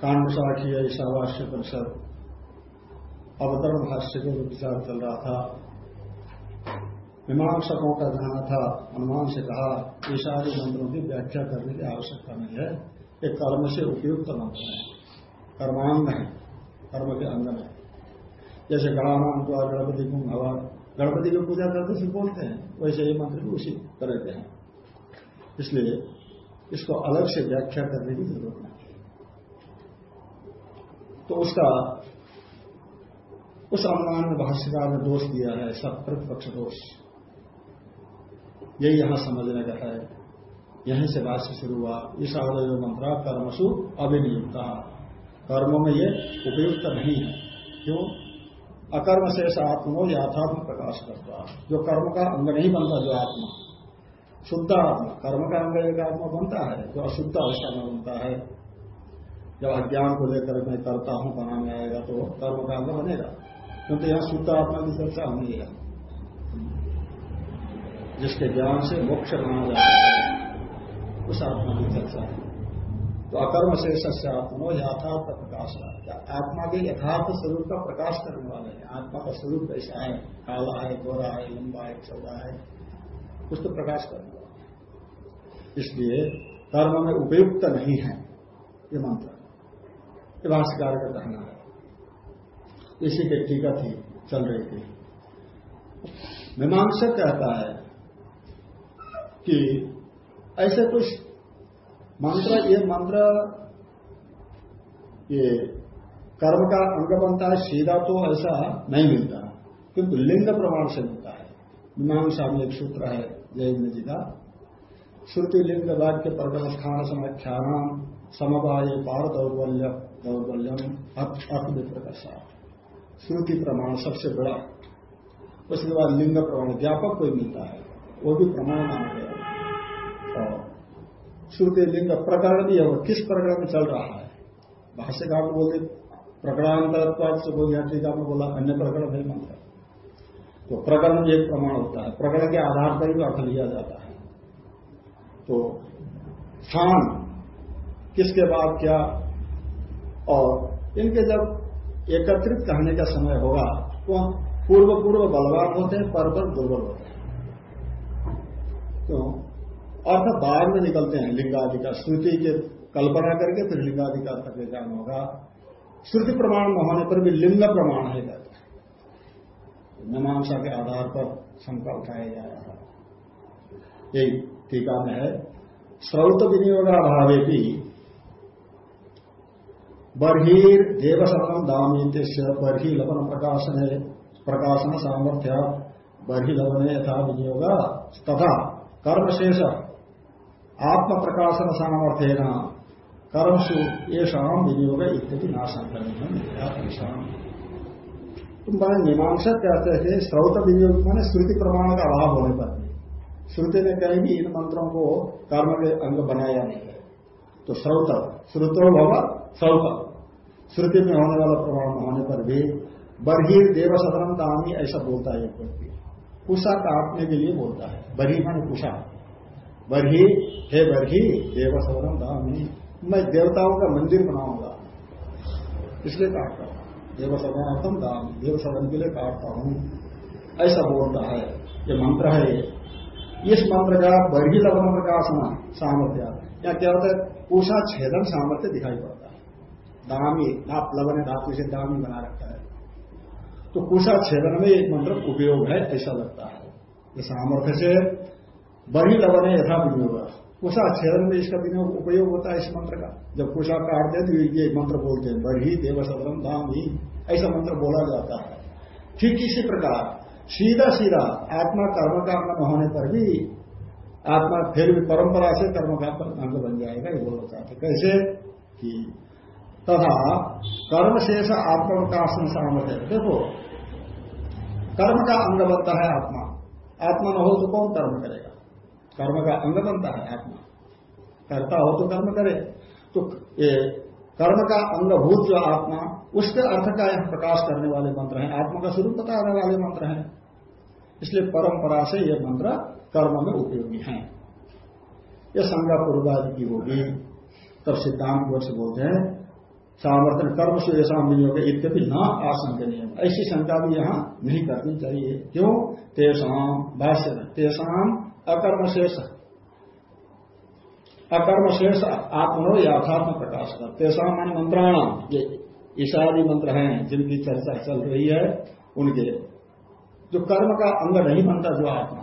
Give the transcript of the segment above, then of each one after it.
कांडसाखी ईशावास्य परिषद अवतरण भाष्य के विचार चल रहा था। मीमांसकों का कहना था हनुमान से कहा ईशादी मंत्रों की व्याख्या करने की आवश्यकता नहीं है। ये कर्म से उपयुक्त मंत्र है। कर्मांग है। कर्म के अंग में जैसे गणानाम को गणपति को भगवान, गणपति की पूजा करते से बोलते हैं। वैसे ये मंत्र भी उसी तरह के हैं। इसलिए इसको अलग से व्याख्या करने की ज़रूरत नहीं। तो उसका, उस अनुमान में भाष्यकार ने दोष दिया है सब प्रतिपक्ष दोष। यही यहाँ समझने का है। यहीं से भाष्य शुरू हुआ। इस ईशावय मंत्र कर्मसु अभिनियुक्त। कर्मों में ये उपयुक्त नहीं है। क्यों? अकर्म शेष आत्मो यथात्म प्रकाश करता जो कर्म का अंग नहीं बनता, जो आत्मा। शुद्ध आत्मा। कर्म का अंग एक आत्मा बनता है। जो अशुद्ध अवस्था में बनता है। जब अज्ञान को लेकर मैं करता हूँ बनाने आएगा तो कर्म का अंग बनेगा। क्योंकि यहाँ शुद्ध आत्मा की चर्चा होनी है। जिसके ज्ञान से मोक्ष माना जाता है, उस आत्मा की चर्चा है। तो अकर्म शेष से आत्मा यथार्थ का प्रकाश आत्मा के यथार्थ स्वरूप का प्रकाश करने वाले हैं। आत्मा का स्वरूप कैसा है? काला है, गोरा है, लंबा है, चौड़ा है? कुछ तो प्रकाश करने वाला इसलिए कर्म में उपयुक्त नहीं है ये मंत्र। भाष्यकार का कहना है। इसी की टीका थी, चल रही थी। मीमांसक कहता है कि ऐसे कुछ मंत्र, ये मंत्र, ये कर्म का अंग बनता है, सीधा तो ऐसा नहीं मिलता, किंतु लिंग प्रमाण से मिलता है। मीमांसा में एक सूत्र है जयेंद्र जी का। श्रुति लिंग वाक्य प्रकरण स्थान समाख्यान समवाय पार दौर्बल्य दौर्बल्यम विप्र श्रुति प्रमाण सबसे बड़ा। उसके बाद लिंग प्रमाण, व्यापक कोई मिलता है। वो भी प्रमाण माना गया और श्रुति लिंग प्रकरण भी है किस प्रकरण में चल रहा है? भाष्यकार को बोलते प्रकरणांतर से बोल यहाँ टीका में बोला, अन्य प्रकरण नहीं मानता तो प्रकरण एक प्रमाण होता है। प्रकरण के आधार पर ही अर्थ लिया जाता है। तो स्थान, किसके बाद क्या और इनके जब एकत्रित कहने का समय होगा तो हम पूर्व पूर्व बलवान होते हैं पर पर दुर्बल होते हैं। क्यों अर्थ बाद में निकलते हैं लिंगादि का श्रुति के कल्पना करके फिर लिंगादि का अर्थ ज्ञान होगा। श्रुति प्रमाण में होने पर भी लिंग प्रमाण है। कहते हैं मीमांसा के आधार पर शंका उठाया जा रहा है। यही टीका में है। श्रौत विनियोगाभावे भी बर्हीर देवशरण दामीते बर्ही लवन प्रकाशन प्रकाशन सामर्थ्य, बर्ही लवन यथा विनियोग, तथा कर्मशेष आत्म प्रकाशन सामर्थ्य न कर्मसु येषा विनियोग इत्यादि नाशन करने तुम बड़े मीमांसक कहते थे स्रोत विनियोग मैंने श्रुति प्रमाण का अभाव होने पर श्रुति ने कहीं भी इन मंत्रों को कर्म के अंग बनाया नहीं है। तो श्रोत, श्रुतो भव श्रौत। श्रुति में होने वाला प्रमाण होने पर भी बर्हीर देव सदनम दामी ऐसा बोलता है एक व्यक्ति। कुशा काटने के लिए बोलता है। बरी माने कुशा। बरही, हे बरही देव सदनम दामी। मैं देवताओं का मंदिर बनाऊँगा। इसलिए काटता हूँ। देव सदनार्थम दाम। देव सदन के लिए काटता हूँ। ऐसा बोलता है। ये मंत्र है इस मंत्र का बरही बर्हिलवन प्रकाशना सामर्थ्य। या क्या होता है? पूषा छेदन सामर्थ्य दिखाई पड़ता है। दामी, आप लवन धातु से दामी बना रखता है। तो कुशा छेदन में एक मंत्र उपयोग है, ऐसा लगता है। ये सामर्थ्य से बड़ी लवन है, यथा विनियोग। कुशा छेदन में इसका उपयोग होता है इस मंत्र का। जब कुशा काटते तो ये मंत्र बोलते हैं बड़ी देव सदरम धाम ही ऐसा मंत्र बोला जाता है। ठीक इसी प्रकार, सीधा सीधा आत्मा कर्म का न होने पर भी आत्मा फिर भी परंपरा से कर्म का अंग बन जाएगा, ये बोलना चाहते कैसे? कि तथा कर्म शेष आत्मविकासन सामर्थ्य। देखो, कर्म का अंग बनता है आत्मा। आत्मा न हो तो कौन कर्म करेगा? कर्म का अंग बनता है आत्मा। करता हो तो कर्म करे। तो ये कर्म का अंगभूत जो आत्मा, उसके अर्थ का यह प्रकाश करने वाले मंत्र हैं। आत्मा का स्वरूप बताने वाले मंत्र हैं। इसलिए परंपरा से यह मंत्र कर्म में उपयोगी हैं। यह संज्ञा पूर्वादि की होगी। तब सिद्धांत वर्ष बोलते हैं सामर्थ्य कर्म से ऐसा विनियोग इत्यपि न आशंकनीय ऐसी शंका भी यहाँ नहीं करनी चाहिए। क्यों? तेषाम भाष्य तेषाम अकर्मशेष। अकर्मशेष आत्मनो यथात्म प्रकाश। का तेषाम मान मंत्राणाम ये ईशादी मंत्र हैं, जिनकी चर्चा चल रही है, उनके। जो कर्म का अंग नहीं बनता, जो आत्मा।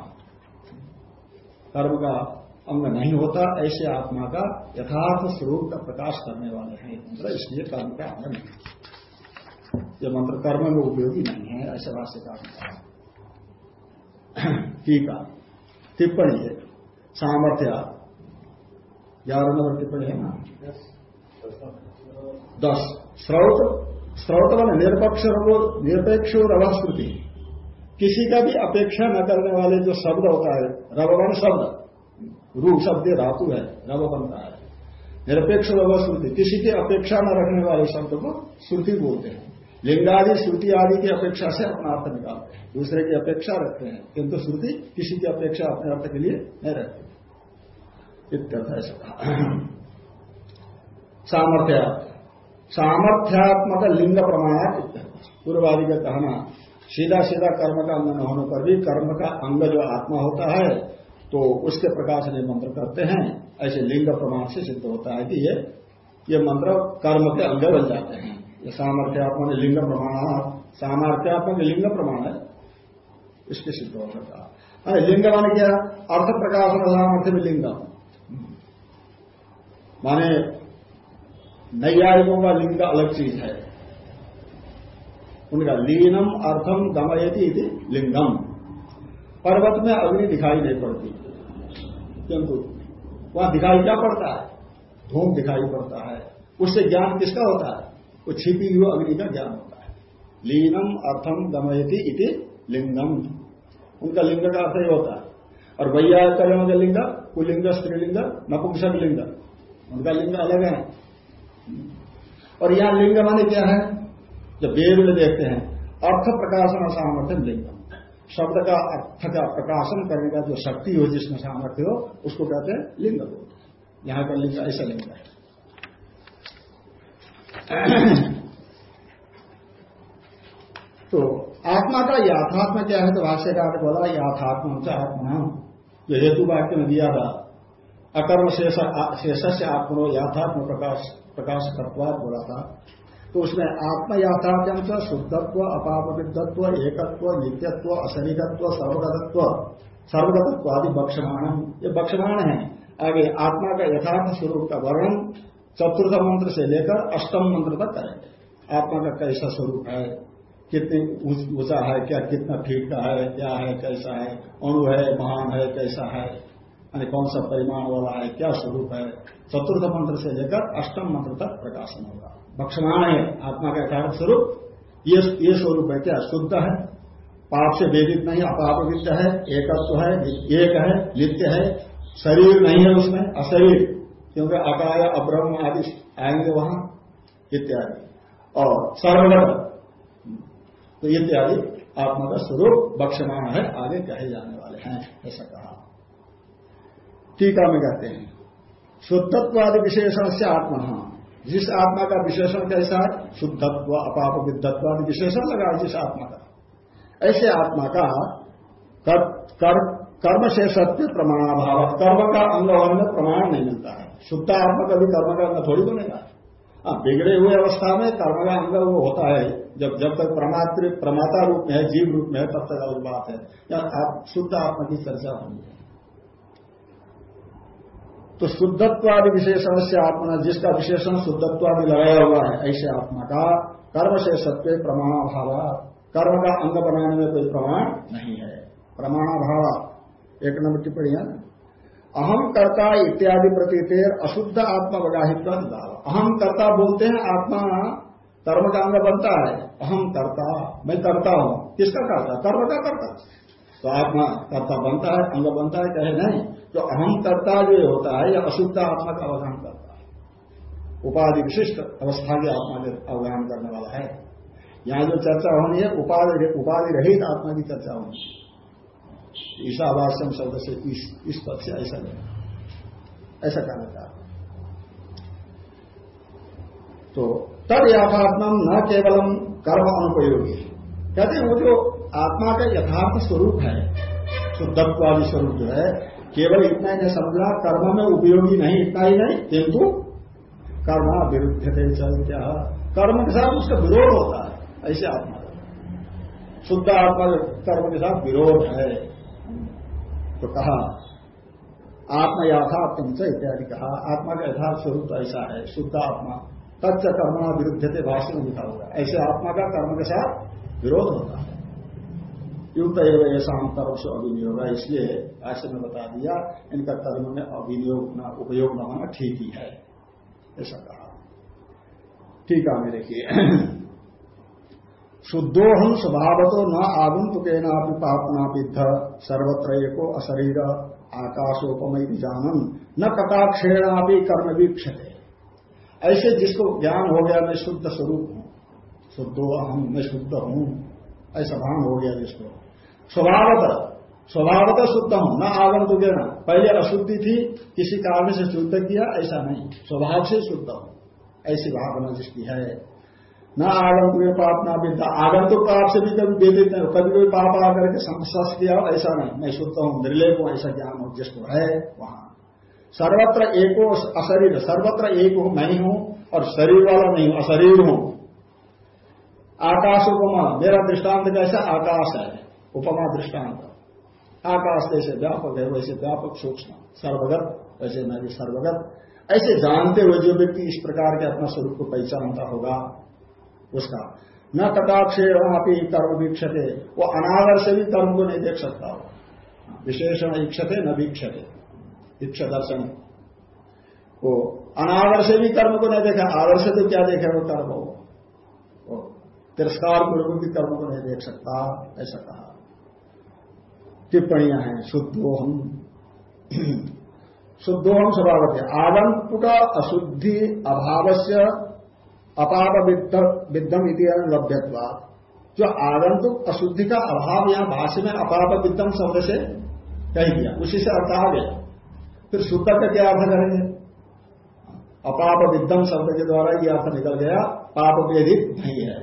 कर्म का अंग नहीं होता, ऐसे आत्मा का यथार्थ स्वरूप का प्रकाश करने वाले हैं मंत्र, इसलिए कर्म का अंग नहीं ये मंत्र कर्म में उपयोगी नहीं है, ऐसे भाष्य का ठीक है। टिप्पणी है, सामर्थ्य ग्यारह नंबर टिप्पणी है ना? दस, स्रोत स्रोत वन निरपेक्ष निरपेक्ष रवस्कृति किसी का भी अपेक्षा न करने वाले जो शब्द होता है रववन शब्द रूप शब्द धातु है रव बनता है। निरपेक्ष श्रुति। किसी की अपेक्षा न रखने वाले शब्द को श्रुति बोलते हैं। लिंगादि, श्रुति आदि की अपेक्षा से अपना अर्थ निकालते हैं। दूसरे की अपेक्षा रखते हैं, किंतु श्रुति किसी की अपेक्षा अपने अर्थ के लिए नहीं रखती। सामर्थ्य। सामर्थ्यात्मक लिंग प्रमाण पूर्वादि का कहना सीधा सीधा कर्म का अंग न होने पर भी कर्म का अंग जो आत्मा होता है तो उसके प्रकाश में मंत्र करते हैं, ऐसे लिंग प्रमाण से सिद्ध होता है कि ये ये मंत्र कर्म के अंग बन जाते हैं। ये सामर्थ्यात्मक लिंग प्रमाण सामर्थ्यात्मक लिंग प्रमाण है, इसके सिद्ध हो सकता है। लिंग माने क्या? अर्थ प्रकाश सामर्थ्य में लिंग। माने नैयायिकों का लिंग अलग चीज़ है। उनका लीनम, अर्थम दमयती लिंगम। पर्वत में अग्नि दिखाई नहीं पड़ती। किंतु वहाँ दिखाई क्या पड़ता है? धूम दिखाई पड़ता है। उससे ज्ञान किसका होता है? वो छिपी हुई अग्नि का ज्ञान होता है। लीनम अर्थम दमयती इति लिंगम। उनका लिंग का अर्थ ही होता है। और वैया करण का लिंग, कुलिंग, स्त्रीलिंग, नपुंसक लिंग, उनका लिंग अलग है। और यहाँ लिंग माने क्या है? जब वेद में देखते हैं, अर्थ प्रकाशन सामर्थ्य लिंगम। शब्द का अर्थ का प्रकाशन करने का जो शक्ति हो, जिसमें सामर्थ्य हो, उसको कहते हैं लिंग बोलते यहाँ का लिंग, ऐसा लिंग है। तो आत्मा का याथात्मा क्या है? तो भाष्यकार बोला, याथात्मा से आत्मा जो हेतु वाक्य में दिया था, अकर्म शेष से आत्मनो याथात्म प्रकाश प्रकाश तत्वाद बोला था। तो उसमें आत्म याथार्थ्य शुद्धत्व, अपापविद्धत्व, एकत्व, नित्यत्व अशरीरत्व सर्वगतत्व सर्वगतत्व आदि बक्षमाण ये बक्षमाण है। आगे आत्मा का यथार्थ स्वरूप का वर्णन चतुर्थ मंत्र से लेकर अष्टम मंत्र तक करेंगे आत्मा का कैसा स्वरूप है? कितनी ऊँचा है क्या? कितना ठीक का है? क्या है? कैसा है? अणु है, महान है, कैसा है? यानी कौन सा परिमाण वाला है? क्या स्वरूप है? चतुर्थ मंत्र से लेकर अष्टम मंत्र तक प्रकाशन होगा। भक्षमाण है, आत्मा का कारण स्वरूप। ये ये स्वरूप है क्या? शुद्ध है। पाप से वेदित नहीं अपापवित है, एकत्व है, एक है, नित्य है, शरीर नहीं है उसमें, अशरीर। क्योंकि अकाय, अब्रह्म आदि आएँगे वहाँ, इत्यादि। और सर्वगत तो इत्यादि, आत्मा का स्वरूप बक्षमाण है, आगे कहे जाने वाले हैं, ऐसा कहा। टीका में कहते हैं, शुद्धत्वादि विशेषण से आत्मा जिस आत्मा का विशेषण कैसा है? शुद्धत्व अपाप विद्धत्व विशेषण लगा जिस आत्मा का। ऐसे आत्मा का कर, कर कर्म से सत्य प्रमाणाभाव कर्म का अंग में प्रमाण नहीं मिलता है। शुद्ध आत्मा कभी कर्म का अंग थोड़ी बनेगा। अब बिगड़े हुए अवस्था में कर्म का अंग वो होता है जब जब तक परमात्र प्रमाता रूप में है जीव रूप में है तब तक अलग बात है। या आप शुद्ध आत्मा की चर्चा होनी है तो शुद्धत्वादि विशेषण से आत्मा, जिसका विशेषण शुद्धत्वादि लगाया हुआ है, ऐसे आत्मा का कर्म से सत्य प्रमाणाभाव, कर्म का अंग बनाने में कोई प्रमाण नहीं है। प्रमाणाभाव, एक नंबर टिप्पणी है। अहम कर्ता इत्यादि प्रतीतेर अशुद्ध आत्मा बगाहित्व अहम कर्ता बोलते हैं, आत्मा कर्म का अंग बनता है। अहम कर्ता, मैं करता हूँ। किसका करता? कर्म का करता। तो आत्मा, कर्ता बनता है, अंग बनता है, कहे नहीं। जो अहम करता जो होता है यह अशुद्ध आत्मा का अवधान करता है। उपाधि विशिष्ट अवस्था की आत्मा के अवगान करने वाला है। यहाँ जो चर्चा होनी है उपाधि उपाधि रहित आत्मा की चर्चा होनी है। ईशावास्यम शब्द से इस, इस पद से ऐसा नहीं ऐसा कहना चाहते तो तद यथात्म न केवलम कर्म अनुपयोगी। कहते हैं वो जो आत्मा का यथार्थ स्वरूप है शुद्धत्वादी स्वरूप जो है केवल इतना ही समझना कर्म में उपयोगी नहीं, इतना ही नहीं, किंतु कर्म विरुद्ध थे क्या कर्म के साथ उसका विरोध होता है, ऐसे आत्मा शुद्ध आत्मा कर्म के साथ विरोध है। तो कहा, आत्मा यथात्म से इत्यादि कहा, आत्मा का यथार्थ स्वरूप ऐसा है, शुद्ध आत्मा। तत्व कर्मणा विरुद्ध थे, भाष्य में लिखा हुआ ऐसे आत्मा का कर्म के साथ विरोध होता है। युक्त एवं ऐसा कर्म से अभिनियोग है इसलिए भाष्य में बता दिया, इनका कर्म में अभिनियोग न, उपयोग न होना ठीक ही है। ऐसा कहा। ठीक है मेरे देखिए। शुद्धोहम स्वभाव तो न आगुंतुक पापना विद्ध सर्वत्र एको अशरीर आकाशोपमय जानन, न कटाक्षेणा भी कर्म वीक्षते ऐसे जिसको ज्ञान हो गया, मैं शुद्ध स्वरूप हूँ। शुद्धो अहम मैं शुद्ध हूँ। ऐसा भान हो गया जिसको। स्वभावत स्वभावत शुद्ध हूँ न आगंतुक न पहले अशुद्धि थी, किसी कारण से शुद्ध किया, ऐसा नहीं। स्वभाव से शुद्ध हूँ। ऐसी भावना जिसकी है। न आगंतुक पाप ना विद्या। आगंतुक पाप से भी कभी वेदित नहीं कभी कोई पाप आकर के संस्पर्श किया ऐसा नहीं। मैं शुद्ध हूँ निर्लेप हूँ, ऐसा ज्ञान हो, जिसको है, वहाँ। सर्वत्र एक हो अशरीर, सर्वत्र एक हूँ, मैं हूँ और शरीर वाला नहीं हूँ, अशरीर हूँ। आकाश उपमा मेरा दृष्टांत कैसा? आकाश है। उपमा दृष्टांत आकाश जैसे व्यापक है, वैसे व्यापक सूक्ष्म। सर्वगत, वैसे मैं भी सर्वगत। ऐसे जानते हुए जो व्यक्ति इस प्रकार के अपना स्वरूप को पहचानता होगा, उसका न कटाक्षे कर्म वीक्षते। वो अनादर से भी कर्म को नहीं देख सकता। हो विशेषण इच्छते न वीक्षते। इच्छ दर्शन। वो अनादर से भी कर्म को नहीं देखा। आदर से तो क्या देखे वो कर्म हो तिरस्कार पूर्व भी कर्म को नहीं देख सकता, ऐसा कहा। टिप्पणियाँ हैं, शुद्धोहम। शुद्धोहम स्वभाव आगंतुक अशुद्धि अभाव से अपाप विद्धम लभ्यत्वा जो आगंतुक अशुद्धि का अभाव यहाँ भाष्य में अपाप विद्धम शब्द से कह दिया, उसी से अर्थ आ गया। फिर शुद्ध का क्या अर्थ करेंगे? अपाप विद्धम शब्द के द्वारा ये अर्थ निकल गया, पाप वेदित नहीं है।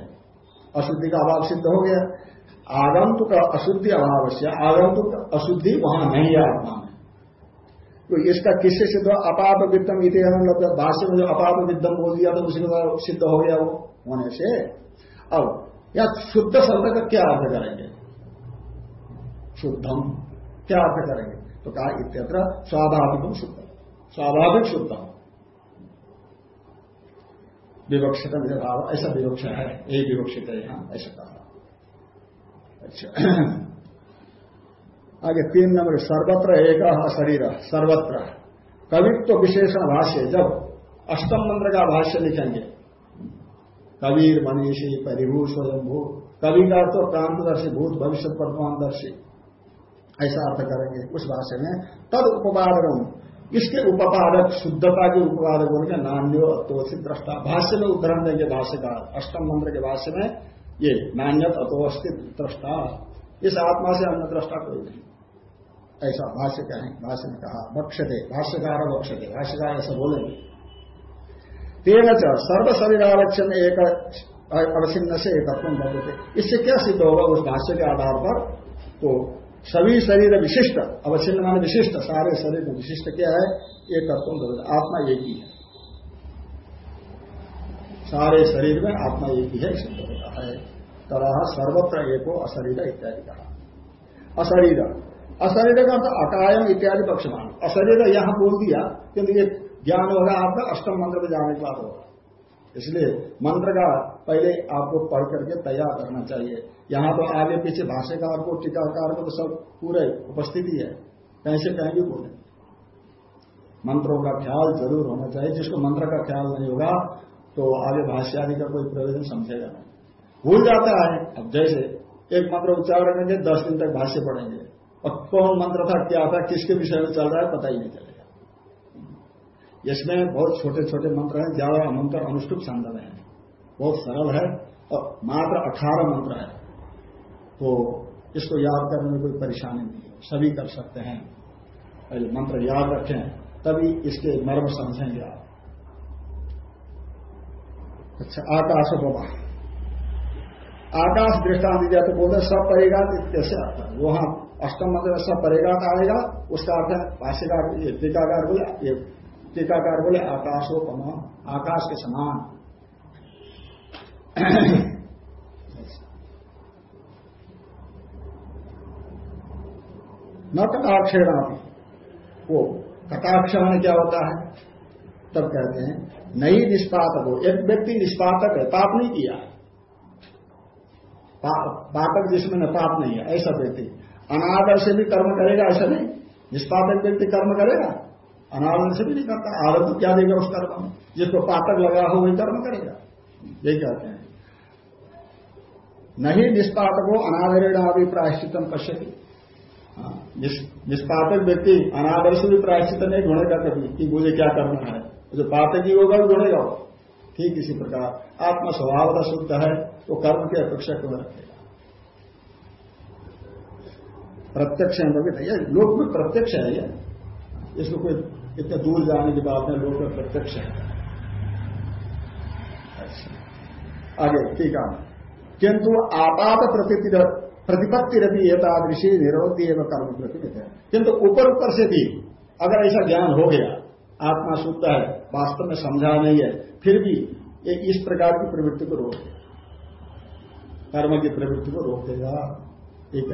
अशुद्धि का अभाव सिद्ध हो गया। आगंतुक अशुद्धि अभाव से आगंतुक अशुद्धि वहाँ नहीं है आत्मा में। तो इसका किससे सिद्ध अपाप विद्यम इतिहास भाष्य में जो अपाप विद्यम बोल दिया तो उसी सिद्ध हो गया वो, होने से। अब, या शुद्ध शब्द का क्या अर्थ करेंगे? शुद्धम, क्या अर्थ करेंगे? तो कहा इत्यत्र स्वाभाविक शुद्ध, स्वाभाविक शुद्धम विवक्षित ऐसा विवक्ष है, यही विवक्षित है यहाँ, ऐसा कहा। अच्छा। आगे तीन नंबर, सर्वत्र एक शरीर, सर्वत्र। कवित्व तो विशेषण भाष्य, जब अष्टम मंत्र का भाष्य लिखेंगे, कबीर, मनीषी परिभू स्वयंभू कवि का तो प्रांतदर्शी, भूत, भविष्य वर्तमानदर्शी ऐसा अर्थ करेंगे उस भाष्य में। तद उपादक इसके उपादक शुद्धता के उपादक बोलेंगे नान्यो अतोषित दृष्टा। भाष्य में उदाहरण देंगे भाष्य का अष्टम मंत्र के भाष्य में ये नान्यत अतोस्थित दृष्टा इस आत्मा से अन्य दृष्टा कोई नहीं। ऐसा भाष्य कहें भाष्य ने कहा बक्षते भाष्यकार बक्षते भाष्यकार ऐसा बोलेंगे। तेन च सर्व शरीरारक्षण एक अवसिन्न से एक अपन थे इससे क्या सिद्ध होगा उस भाष्य के आधार पर? तो सभी शरीर विशिष्ट, अवच्छिन्न माने विशिष्ट, सारे शरीर विशिष्ट क्या है? एक तत्व आत्मा एक ही है। सारे शरीर में आत्मा एक ही है सिद्ध होता है। तरह सर्वत्र एको अशरीर इत्यादि कहा। अशरीर। अशरीर का अर्थ अकायम इत्यादि पक्षमान अशरीर यहाँ बोल दिया, किंतु ये ज्ञान होगा आपका, अष्टम मंत्र में जाने के बाद होगा। इसलिए मंत्र का पहले आपको पढ़ करके तैयार करना चाहिए। यहाँ तो आगे पीछे भाष्यकार को, टीकाकार को तो सब पूरे उपस्थिति है। कहीं से कहीं भी बोले। मंत्रों का ख्याल ज़रूर होना चाहिए। जिसको मंत्र का ख्याल नहीं होगा तो आगे भाष्य आदि का कोई प्रयोजन समझेगा नहीं। भूल जाता है। अब जैसे एक मंत्र उच्चारण करेंगे दस दिन तक भाष्य पढ़ेंगे। और कौन मंत्र था, क्या था, किसके विषय में चल रहा है, पता ही नहीं चलेगा। इसमें बहुत छोटे छोटे मंत्र हैं, ज़्यादा मंत्र अनुष्टुप संदर्भ है। बहुत सरल है और मात्र अठारह मंत्र है। तो इसको याद करने में कोई परेशानी नहीं सभी कर सकते हैं। मंत्र याद रखें, तभी इसके मर्म समझेंगे आप। अच्छा आकाश बोमा आकाश दृष्टांत दिया तो बोलते सब परेगा कैसे आता वहाँ अष्टम मंत्र सब परेगा आएगा, उसका अर्थ है भाष्यकार टीकाकार बोले टीकाकार बोले आकाशो पमा आकाश के समान। न कटाक्षेणा वो कटाक्ष क्या होता है? तब कहते हैं नहीं निष्पातक हो। एक व्यक्ति निष्पातक है पाप नहीं किया। पापक जिसमें न पाप नहीं है ऐसा व्यक्ति। अनादर से भी कर्म करेगा ऐसा नहीं। निष्पातक व्यक्ति कर्म करेगा अनादर से भी नहीं करता। आदर क्या देगा उस कर्म में? जिसको पातक लगा हो वही कर्म करेगा। यही कहते हैं। नहीं निष्पातक हो अनादरेण अभी प्रायश्चितम पश्यति। हाँ, निष्पातक व्यक्ति अनादर से भी प्रायश्चित नहीं ढूंढेगा कभी कि मुझे क्या करना है? जो पातकी होगा वो जुड़ेगा वो ठीक इसी प्रकार, आत्मा स्वभाव का शुद्ध है वो कर्म की अपेक्षा क्यों रखेगा? प्रत्यक्ष है लोक में प्रत्यक्ष है ये। इसको कोई इतने दूर जाने की बात है लोक में प्रत्यक्ष है। अच्छा। आगे, ठीक है। किंतु आपात प्रति प्रतिपत्ति रही, एतादृशी निरोधी एवं कर्म प्रतिपित है किंतु ऊपर ऊपर से भी, अगर ऐसा ज्ञान हो गया, आत्मा शुद्ध है वास्तव में समझा नहीं है, फिर भी एक इस प्रकार की प्रवृत्ति को रोक कर्म की प्रवृत्ति को रोक देगा। एक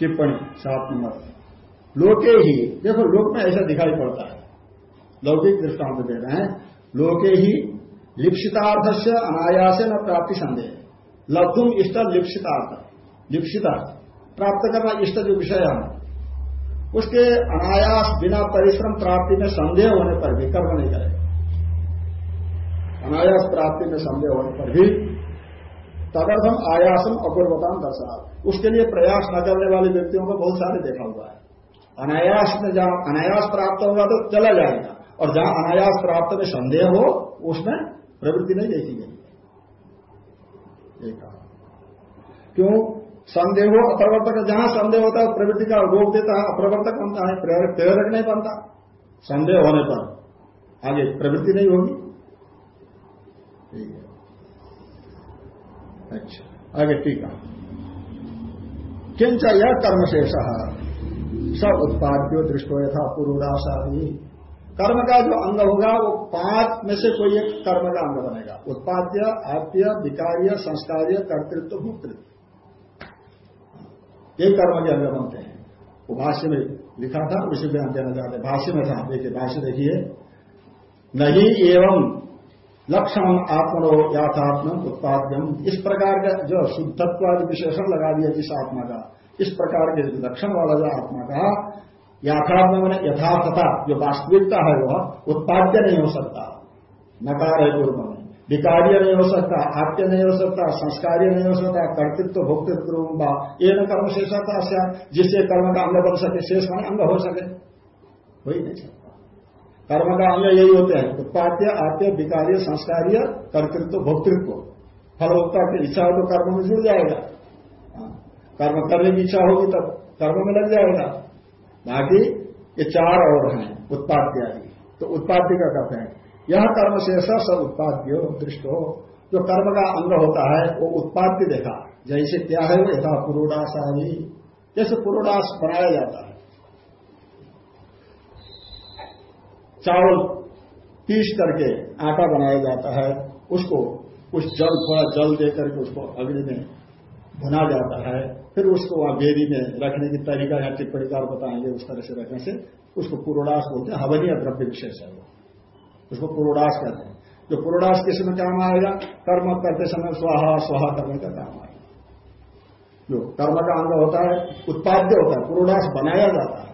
टिप्पणी सात नंबर लोके ही, देखो, लोक में ऐसा दिखाई पड़ता है। लौकिक दृष्टांत दे रहे हैं। लोके ही लिप्सितार्थ से अनायास न प्राप्ति संदेह। लब्धुम इष्ट लिप्सितार्थ। लिप्सितार्थ। प्राप्त करना इष्ट जो विषय है। उसके अनायास बिना परिश्रम प्राप्ति में संदेह होने पर भी कर्म नहीं करेगा। अनायास प्राप्ति में संदेह होने पर भी तदर्थम आयासम अपूर्वताम दर्शा उसके लिए प्रयास न करने वाले व्यक्तियों को बहुत सारे देखा हुआ है। अनायास में जहाँ अनायास प्राप्त होगा तो चला जाएगा। और जहाँ अनायास प्राप्त में संदेह हो, उसमें प्रवृत्ति नहीं देखी गई। क्यों? संदेह हो, अप्रवर्तक जहाँ संदेह होता है प्रवृत्ति का रोक देता है, अप्रवर्तक बनता है, प्रेरक प्रेरक नहीं बनता। संदेह होने पर आगे प्रवृत्ति नहीं होगी। अच्छा आगे टीका। किंच यह कर्मशेष सब उत्पाद्यो दृष्टो यथा पूर्वदाशादी कर्म का जो अंग होगा, वो पाँच में से कोई एक कर्म का अंग बनेगा। उत्पाद्य आप्य विकार्य, संस्कार्य, कर्तृत्व भूतृत्व ये कर्म के अंग बनते हैं। वो भाष्य में लिखा था उसी हम देना चाहते भाष्य में था। देखिए, भाष्य देखिए। नहीं एवं लक्षण आत्मनो याथात्म उत्पाद्यम। इस प्रकार का जो शुद्धत्वादि विशेषण लगा दिया जिस आत्मा का, इस प्रकार के लक्षण वाला जो आत्मा का, याथात्म में यथार्थता, जो वास्तविकता है वह, उत्पाद्य नहीं हो सकता। नकार है पूर्व में विकार्य नहीं हो सकता, आप्य नहीं हो सकता, संस्कार्य नहीं हो सकता, कर्तृत्व भोक्तृत्व ये न कर्म शेषता जिससे कर्म का अंग बन सके, शेष मान अंग हो सके। हो ही नहीं सकता कर्म का अंग यही होते हैं, उत्पाद्य, आप्य, विकार्य, संस्कार्य, कर्तृत्व, भोक्तृत्व। फलवत्ता की इच्छा हो तो कर्म में जुड़ जाएगा। हाँ। कर्म करने की इच्छा होगी तब कर्म में लग जाएगा। बाकी ये चार और हैं, उत्पाद्य आदि। तो उत्पाद्य का कहते हैं। यह कर्म शेष सब उत्पाद्य दृष्ट। हो जो कर्म का अंग होता है, वो उत्पाद्य देखा। जैसे क्या है वो यथा पुरोडाशाही जैसे पूर्वदास बनाया जाता है। चावल पीस करके आटा बनाया जाता है, उसको कुछ जल, थोड़ा जल दे करके उसको अग्नि में भुना जाता है। फिर उसको वहाँ बेरी में रखने की तरीका या टिप्पणी टिप्पणीकार बताएँगे उस तरह से रखने से, उसको पूर्वडास बोलते हैं, हवनीय द्रव्य विशेष है वो। उसको पूर्वडास कहते हैं। जो पूर्वडास किसमें काम आएगा? कर्म करते समय स्वाहा स्वाहा करने का काम आएगा। जो कर्म का अंग होता है, उत्पाद्य होता है पूर्वडास बनाया जाता है।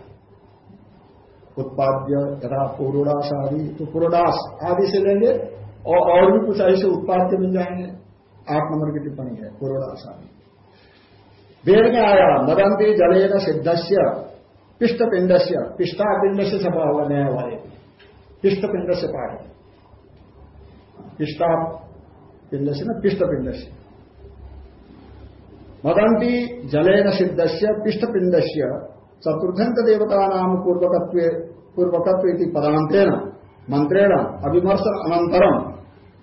उत्पाद्य तथा पूर्वडास आदि तो पूर्वडास आदि से लेंगे और और भी कुछ ऐसे उत्पाद्य मिल जाएँगे। आठ नंबर की टिप्पणी है पूर्वडास आदि। वेद में आया, मदंती जलेन सिद्ध से पिष्ट पिंड से पिष्टा पिंड से छपा हुआ नया वाले पिष्ट पिंड से पाए पिष्टा पिंड से ना पिष्ट पिंड से। मदंती जलेन सिद्ध से पिष्ट पिंड से चतुर्थंत देवता नाम पूर्वकत्व पूर्वकत्व पदांतेन मंत्रेण अभिमर्शन अनंतरम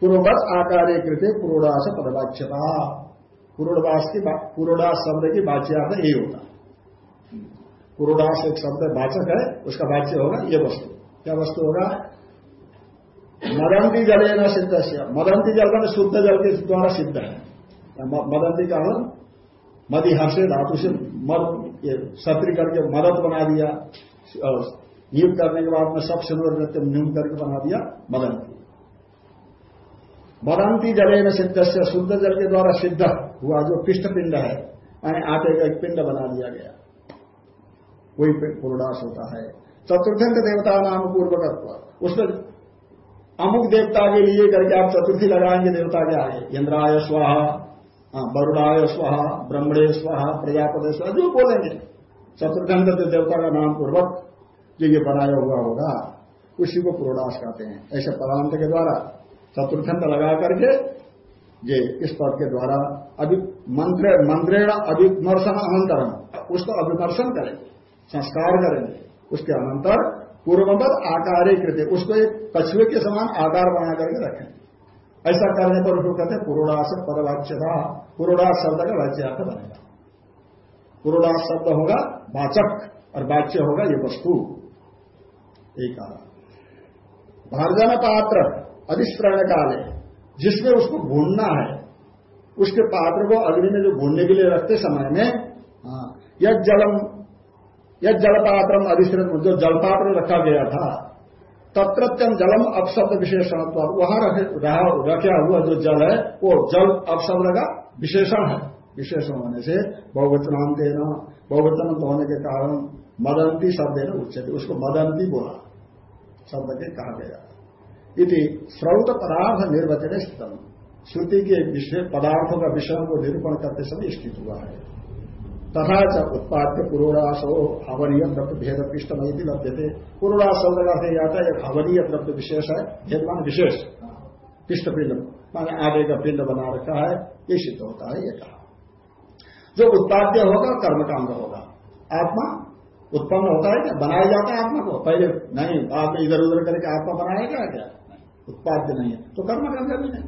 पूर्ववत आकार्य कृत्य पूर्वदास पदवाच्यता। पूर्वदास की पूर्वदास शब्द की वाच्यार्थ यही होगा पूर्वदास एक शब्द वाचक है, उसका वाच्य होगा, ये वस्तु। क्या वस्तु होगा? मदंती जले न सिद्ध मदंती जल में शुद्ध जल के द्वारा सिद्ध है। मदंती का मदी हर्षे धातु से मद सत्री करके मदद बना दिया। नियुक्त करने के बाद में सब सिंदूर नृत्य नियुक्त करके बना दिया मदंती। मदंती जले में सिद्ध से शुद्ध जल के द्वारा सिद्ध हुआ जो पिष्ट पिंड है। मैंने आटे का एक पिंड बना दिया गया। वही पूर्णाश होता है। चतुर्थंक देवता नाम पूर्वकत्व। उसमें अमुक देवता के लिए करके आप चतुर्थी लगाएँगे, देवता के आगे इंद्राय स्वाहा हाँ वरुणाय स्वाहा, ब्रह्मणे स्वाहा, प्रजापति स्वाहा, जो बोलेंगे। चतुर्गंध देवता का नाम पूर्वक जो ये बनाया हुआ होगा, उसी को पूर्णाश कहते हैं। ऐसे पदांत के द्वारा चतुर्थंत लगा करके ये इस पद के द्वारा अभी मंत्र, मंत्रेण अभिमर्शन अनंतरम उसको अभिमर्शन करेंगे, संस्कार करेंगे, उसके अनंतर पूर्ववत आकारे कृत्य उसको एक कछुए के समान आकार बना करके रखें। ऐसा करने पर उसको कहते हैं पुरोडास पदवाच्यता। पुरोडास शब्द का वाच्यार्थ बनेगा। पुरोडास शब्द होगा वाचक और वाच्य होगा ये वस्तु। एक भर्जन पात्र अधिष्प्रण काल है जिसमें उसको भूनना है उसके पात्र को अग्नि में जो भूनने के लिए रखते समय में हाँ, यद जलम यद जलपात्र अधिष्ठित जो जलपात्र रखा गया था। तत्रत्यम जलम अपशब्द विशेषण वहाँ रखा हुआ जो जल है, वो जल अपशब्द का विशेषण है। विशेषण होने से बहुवचनाम देना बहुवचन होने के कारण मदंती शब्द है उच्चते उसको मदंती बोला। शब्द के कहा गया। इति स्रौत पदार्थ निर्वचन स्थितम। श्रुति के विषय, पदार्थों का विषय को निरूपण करते समय स्थित हुआ है। तथा च उत्पाद्य पुरोरास हो हवनीय द्रव्य भेद पृष्ठ नहीं लभ्य थे का अर्थ आता है हवनीय द्रव्य विशेष है भेद मान विशेष। पिष्ट पिंड माने आगे का पिंड बना रखा है, ये सिद्ध होता है, ये कहा। जो उत्पाद्य होगा, कर्मकांड होगा। आत्मा उत्पन्न होता है क्या? बनाया जाता है आत्मा को? पहले नहीं आप इधर उधर करके आत्मा बनाएगा क्या? उत्पाद्य नहीं है। तो कर्मकांड भी नहीं।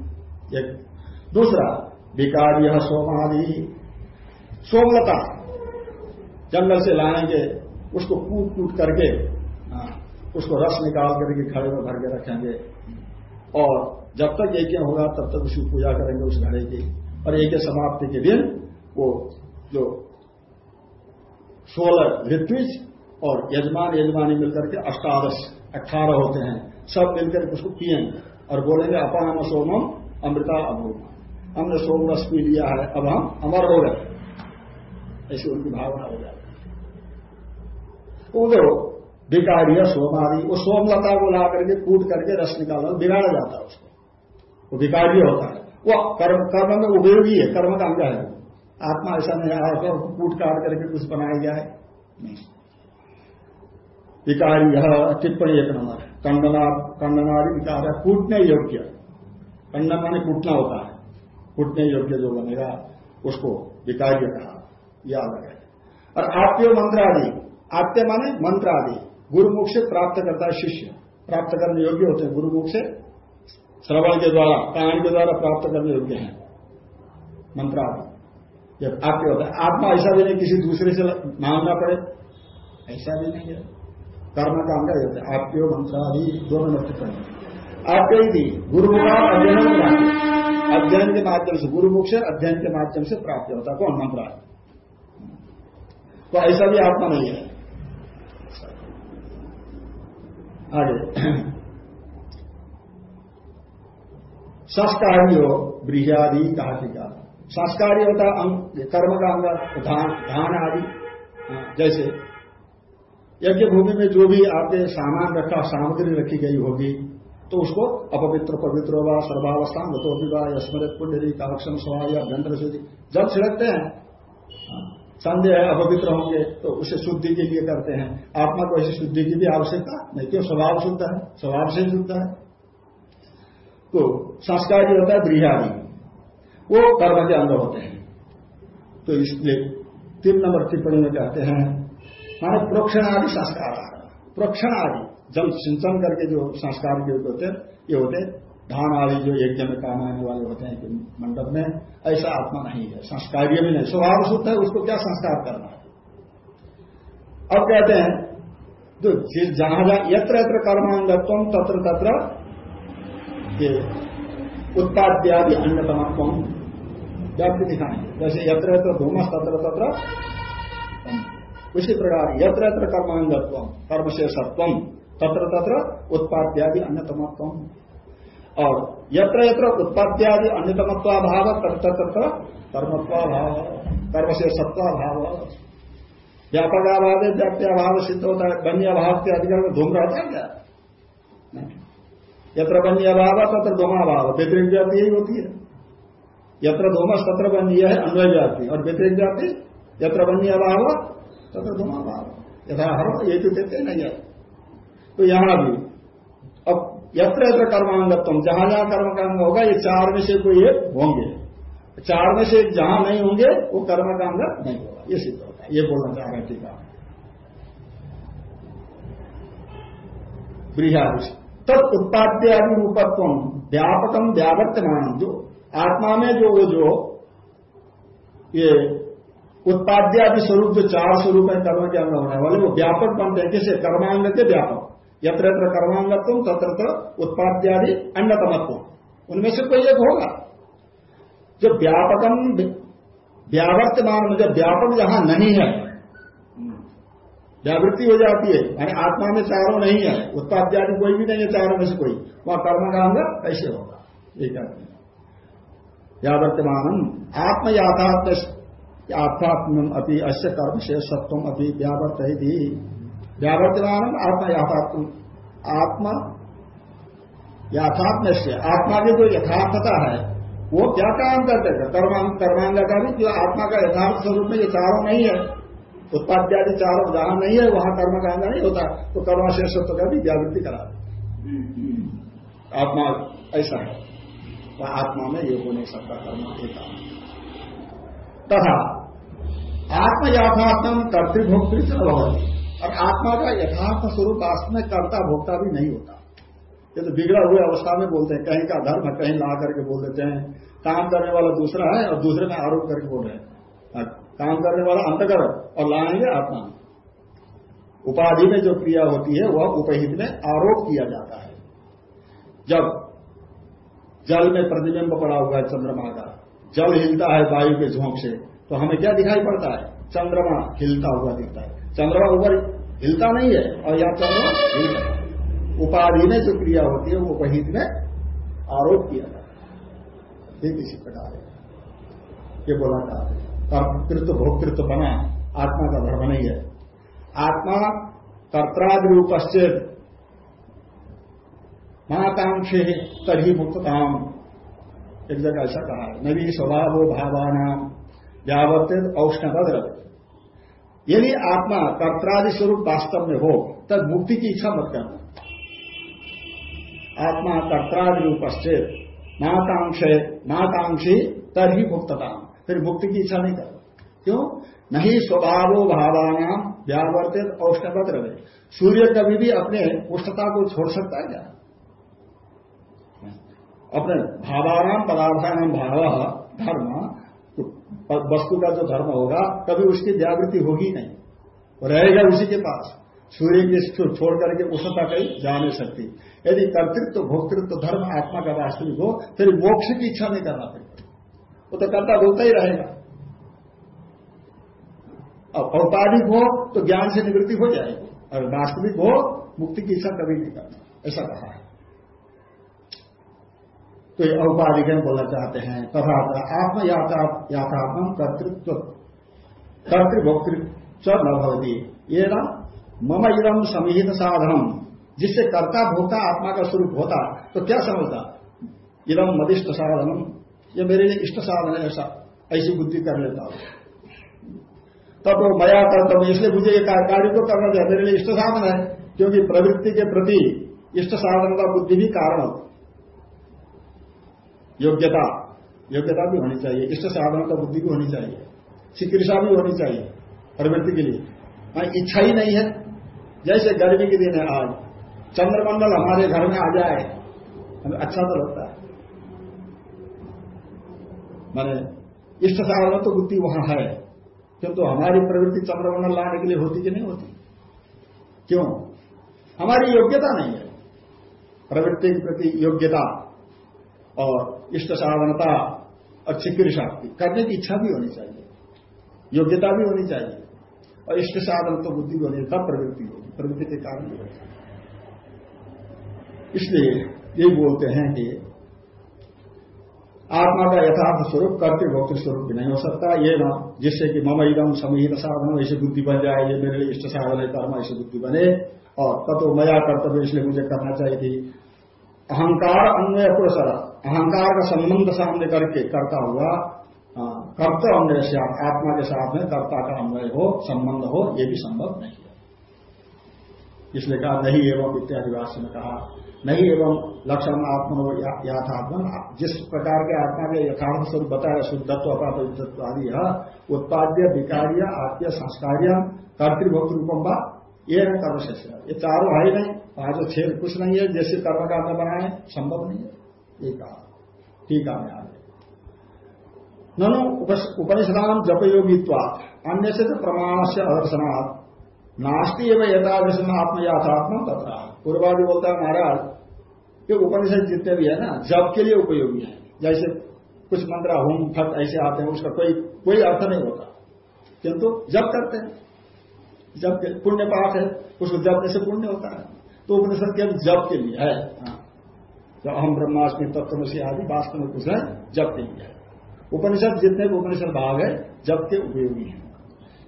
एक दूसरा, विकार्य सोमादि। सोमलता जंगल से लाएँगे, उसको कूट कूट करके उसको रस निकाल करके खड़े में भर के रखेंगे। और जब तक एक होगा, तब तक उसकी पूजा करेंगे उस घड़े की। और एक समाप्ति के दिन वो जो सोलह ऋत्विज और यजमान यजमानी मिलकर के अष्टादश, अठारह होते हैं। सब मिलकर उसको पिएँगे और बोलेंगे, अपान सोमम अमृता अभूम हमने सोम रस पी लिया है, अब हम अमर हो गए। ऐसी उनकी भावना हो है। वो जो विकारी सोमादि वो सोमलता को ला करके कूट करके रस निकालना, बिगाड़ा जाता है उसको। वो विकारी होता है। वो कर्म कर्म में उपयोगी है, कर्म का अंग है। आत्मा ऐसा नहीं आया कूट काट करके कुछ बनाया जाए विकारी यह टिप्पणी एक नंबर कंडना, कंडनादि विकार है कूटने योग्य। कंडन माने कूटना होता है। कूटने योग्य जो बनेगा, उसको विकार्य कहा यह अलग है और आप्य मंत्र आदि आप्य माने मंत्र आदि। गुरुमुख से प्राप्त करता है शिष्य। प्राप्त करने योग्य होते हैं गुरुमुख से। श्रवण के द्वारा, प्राण के द्वारा प्राप्त करने योग्य है। मंत्र आदि। ये आप्य होता है, आत्मा ऐसा भी नहीं किसी दूसरे से मांगना पड़े। ऐसा भी नहीं है। कर्म का अंग होता है आप्यो मंत्रादि दोनों में टिप्पणी आपके ही गुरुमुखा अध्ययन अध्ययन के माध्यम से गुरुमुख से अध्ययन के माध्यम से प्राप्त होता है कौन मंत्र तो ऐसा भी आत्मा नहीं है। आगे संस्कारी हो ब्रिहादि कहा टीका संस्कारी होता कर्म का अंग धान धान आदि जैसे यज्ञ भूमि में जो भी आपके सामान रखा सामग्री रखी गई होगी तो उसको अपवित्र पवित्र व सर्वावस्था मतो स्मृत पुण्य काक्षम सवाल या शुद्धि जब छिड़कते हाँ, संदेह है, अपवित्र होंगे तो उसे शुद्धि के लिए करते हैं। आत्मा को ऐसी शुद्धि की भी आवश्यकता नहीं, क्यों? स्वभाव शुद्ध है, स्वभाव से शुद्ध है। तो संस्कार जो होता है ब्रिहादि वो कर्म के अंग होते हैं। तो इसलिए तीन नंबर टिप्पणी में कहते हैं, माने प्रोक्षण आदि संस्कार। प्रोक्षण आदि जल सिंचन करके जो संस्कार के होते हैं, ये होते धान आदि जो यज्ञ में काम आने वाले होते हैं कि मंडप में, ऐसा आत्मा नहीं है संस्कार्य भी नहीं, स्वभाव शुद्ध है, उसको क्या संस्कार करना है? अब कहते हैं तो जहाँ जहाँ यत्र यत्र कर्मांगत्व, तत्र तत्र ये उत्पाद्यादि अन्यतमत्व व्याप्ति दिखाएँगे। जैसे यत्र यत्र धूमस, तत्र तत्र उसी प्रकार यत्र यत्र कर्मांगत्व कर्म से सत्व तत्र तत्र उत्पाद्यादि अन्यतमत्व। और यत्र यत्र उत्पाद्यादि अन्यतमत्वाभाव, तत्र तत्र कर्मत्वाभाव कर्म से सत्वाभाव व्यापकाभाव व्याप्त्याभाव सिद्ध होता है बन्य अभाव के अधिकार में धूम रहता है क्या? यत्र बन्य अभाव तत्र धूमाभाव व्यतिरिक व्याप्ति यही होती है। यत्र धूमस तत्र बन्य है, अन्वय व्याप्ति और व्यतिरिक व्याप्ति यत्र बन्य अभाव तत्र धूमाभाव। यथा हर, ये तो देते नहीं है। तो यहाँ भी, अब यत्र यत्र कर्मांगत्व जहाँ जहाँ कर्म का अंग होगा, ये चार में से कोई एक होंगे। चार में से जहाँ नहीं होंगे, वो कर्म का अंग नहीं होगा। ये सिद्ध होता है। ये बोलना चाह रहे हैं टीका बृहद तब उत्पाद्य आदि रूपत्व व्यापकम व्यावर्तमान जो आत्मा में जो वो जो, ये उत्पाद्य आदि स्वरूप, जो चार स्वरूप है कर्म के अंग होने वाले, वो व्यापक बनते हैं किसे कर्मांग के व्यापक। यत्र यत्र कर्मांगत्व तत्र उत्पाद्यादि अन्यतमत्व। उनमें से कोई एक होगा। जो व्यापकम व्यावर्तमान जब व्यापक जहाँ नहीं है, व्यावृत्ति हो जाती है, यानी आत्मा में चारों नहीं है उत्पाद आदि कोई भी नहीं है, चारों में से कोई, वहाँ कर्म का अंग कैसे होगा। ये कहते हैं? व्यावर्तमान आत्म याथात्म अपनी अश्य कर्म से सत्वम अपनी व्यावर्त व्यावर्तमान आत्मा याथात्म आत्मा यथात्म से आत्मा की जो यथार्थता है, वो क्या काम करते थे कर्मांग का भी जो आत्मा का यथार्थ स्वरूप में ये चारों नहीं है, उत्पाद्यादि चारों जहाँ नहीं है, वहाँ कर्म का अंदर नहीं होता तो कर्माशेषत्व का भी व्यावृत्ति करा आत्मा ऐसा है। वह आत्मा में ये हो नहीं सकता कर्म एक तथा आत्म यथार्थम कर्तृभोक्तृ भवती। और आत्मा का यथार्थ स्वरूप आत्मा में कर्ता भोक्ता भी नहीं होता। ये तो बिगड़ा हुए अवस्था में बोलते हैं, कहीं का धर्म है कहीं ला करके बोल देते हैं। काम करने वाला दूसरा है और दूसरे में आरोप करके बोल रहे हैं। काम करने वाला अंतकर और लाएँगे आत्मा उपाधि में जो क्रिया होती है, वह उपहित में आरोप किया जाता है। जब जल में प्रतिबिंब पड़ा हुआ है चंद्रमा का, जल हिलता है वायु के झोंक से तो हमें क्या दिखाई पड़ता है? चंद्रमा हिलता हुआ दिखता है। चंद्रमा ऊपर हिलता नहीं है और यहाँ चंद्रमा हिलता है। उपाधि में जो क्रिया होती है, वो उपहित में आरोप किया जाता है। इसी प्रकार है। ये बोला था कर्तृत्व भोक्तृत्व बना, आत्मा का धर्म नहीं है। आत्मा कर्तराद रूपश्चेद महाकांक्षे तभी मुक्तताम। एक जगह ऐसा कहा है। नवी स्वभाव भावानाम व्यावर्तित औष्णवद यदि आत्मा कर्तरादि स्वरूप वास्तव में हो तब मुक्ति की इच्छा मत करना। आत्मा कर्तरादि रूपश्चेत महाकांक्षे महाकांक्षी तभी मुक्तता। फिर मुक्ति की इच्छा नहीं करता क्यों? नहीं स्वभावो भावाना व्यावर्तित औष्णवत रहे सूर्य कभी भी अपने उष्णता को छोड़ सकता है क्या? अपने भावानाम पदार्थान, भाव, धर्म वस्तु का जो धर्म होगा, कभी उसकी व्यावृत्ति होगी नहीं। रहेगा उसी के पास। सूर्य के छोड़ करके उष्णता कहीं जा नहीं सकती। यदि कर्तृत्व, भोक्तृत्व, धर्म, आत्मा का वास्तविक हो, फिर मोक्ष की इच्छा नहीं करना पड़ेगा। वो तो कर्ता बोलता ही रहेगा। अब औपाधिक हो तो ज्ञान से निवृत्ति हो जाएगी। और वास्तविक हो, मुक्ति की इच्छा कभी नहीं करना। ऐसा कहा है। तो ये औपाधिक बोलना चाहते हैं। तथा आत्म याथात्म कर्तृत्व कर्तृभोक्तृत्व न भवती। ये ना मम इदम समिहित साधनम जिससे कर्ता भोक्ता आत्मा का स्वरूप होता तो क्या समझता? इदम मदिष्ट साधनम ये मेरे लिए इष्ट साधन है ऐसा ऐसी बुद्धि कर लेता। हूँ तब वो मया करता इसलिए मुझे ये कार्य को करना चाहिए। मेरे लिए इष्ट साधन है, क्योंकि प्रवृत्ति के प्रति इष्ट साधन का बुद्धि भी कारण योग्यता योग्यता भी होनी चाहिए। इष्ट साधन का बुद्धि भी होनी चाहिए। चिकित्सा भी होनी चाहिए प्रवृत्ति के लिए। इच्छा ही नहीं है। जैसे गर्मी के दिन है आज, चंद्रमंडल हमारे घर में आ जाए, हमें अच्छा तो लगता है। माने इष्ट साधन तो बुद्धि वहाँ है, किंतु हमारी प्रवृत्ति चंद्रमंडल लाने के लिए होती कि नहीं होती? क्यों? हमारी योग्यता नहीं है। प्रवृत्ति के प्रति योग्यता और इष्ट साधनता और चिकित्सा करने की इच्छा भी होनी चाहिए। योग्यता भी होनी चाहिए। और इष्ट साधन तो बुद्धि भी होनी तब प्रवृत्ति होगी। प्रवृत्ति के कारण भी होता इसलिए यही बोलते हैं कि आत्मा का यथार्थ स्वरूप कर्तव्य भौतिक स्वरूप भी नहीं हो सकता। ये ना, जिससे कि मम इदम समीहित साधन ऐसी बुद्धि बन जाए, ये मेरे लिए इष्ट साधन है, कर्म, ऐसी बुद्धि बने। और तत्व मया कर्तव्य, इसलिए मुझे करना चाहिए थी अहंकार अन्वय पुरस्कार अहंकार का संबंध सामने करके करता हुआ कर्तव्य अन्वय से आत्मा के साथ में कर्ता का अन्वय हो, संबंध हो, ये भी संभव नहीं है। इसलिए कहा, नहीं एवं इत्यादि भाष्य में कहा, नहीं एवं लक्षण आत्मा याथात्मन, जिस प्रकार के आत्मा के यथार्थ स्वरूप बताया, शुद्धत्व अपात आदि है, उत्पाद्य, विकार्य आत्य संस्कार्य कर्तृभोक्त रूपम बा ये कर्म से ये चारों है ही नहीं पाँचों छह कुछ नहीं है, जैसे कर्म का बनाए संभव नहीं है। है मैं आगे ननु उपनिषदान जपयोगित्वात अन्य से तो प्रमाण से अदर्शनाथ नास्ती एवं यथादृश आत्म याथात्म तथा। पूर्वादि बोलता है महाराज, ये उपनिषद जितने भी है ना जब के लिए उपयोगी है। जैसे कुछ मंत्र होम फट ऐसे आते हैं, उसका कोई कोई अर्थ नहीं होता। किंतु जब करते हैं। जब पुण्य पाठ है, उसको जपने से पुण्य होता है। तो उपनिषद केवल जब के लिए है। हाँ। जब हम ब्रह्माष्टमी तत्व से आदि वास्तव में कुछ है जब लिए है। उपनिषद जितने भी उपनिषद भाग है जब के उपयोगी है।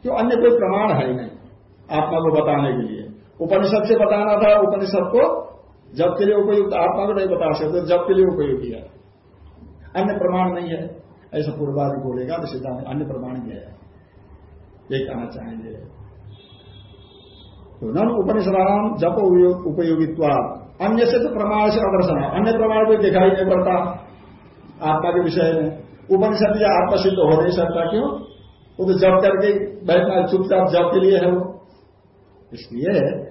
क्यों? अन्य कोई प्रमाण है ही नहीं, आत्मा को बताने के लिए। उपनिषद से बताना था, उपनिषद को जब के लिए उपयुक्त, आत्मा को नहीं बता सकते जब के लिए उपयोगी है। अन्य प्रमाण नहीं है। ऐसा पूर्वादि बोलेगा तो सिद्धांत अन्य प्रमाण भी है। ये कहना चाहेंगे। तो नन उपनिषदान जप उपयोगित्वा अन्य से तो प्रमाण से अदर्शन है अन्य प्रमाण भी दिखाई नहीं पड़ता। आत्मा के विषय में। उपनिषद या आत्मा सिद्ध हो नहीं सकता। क्यों? वो तो जब करके बैठना, चुपचाप जब के लिए है वो। इसलिए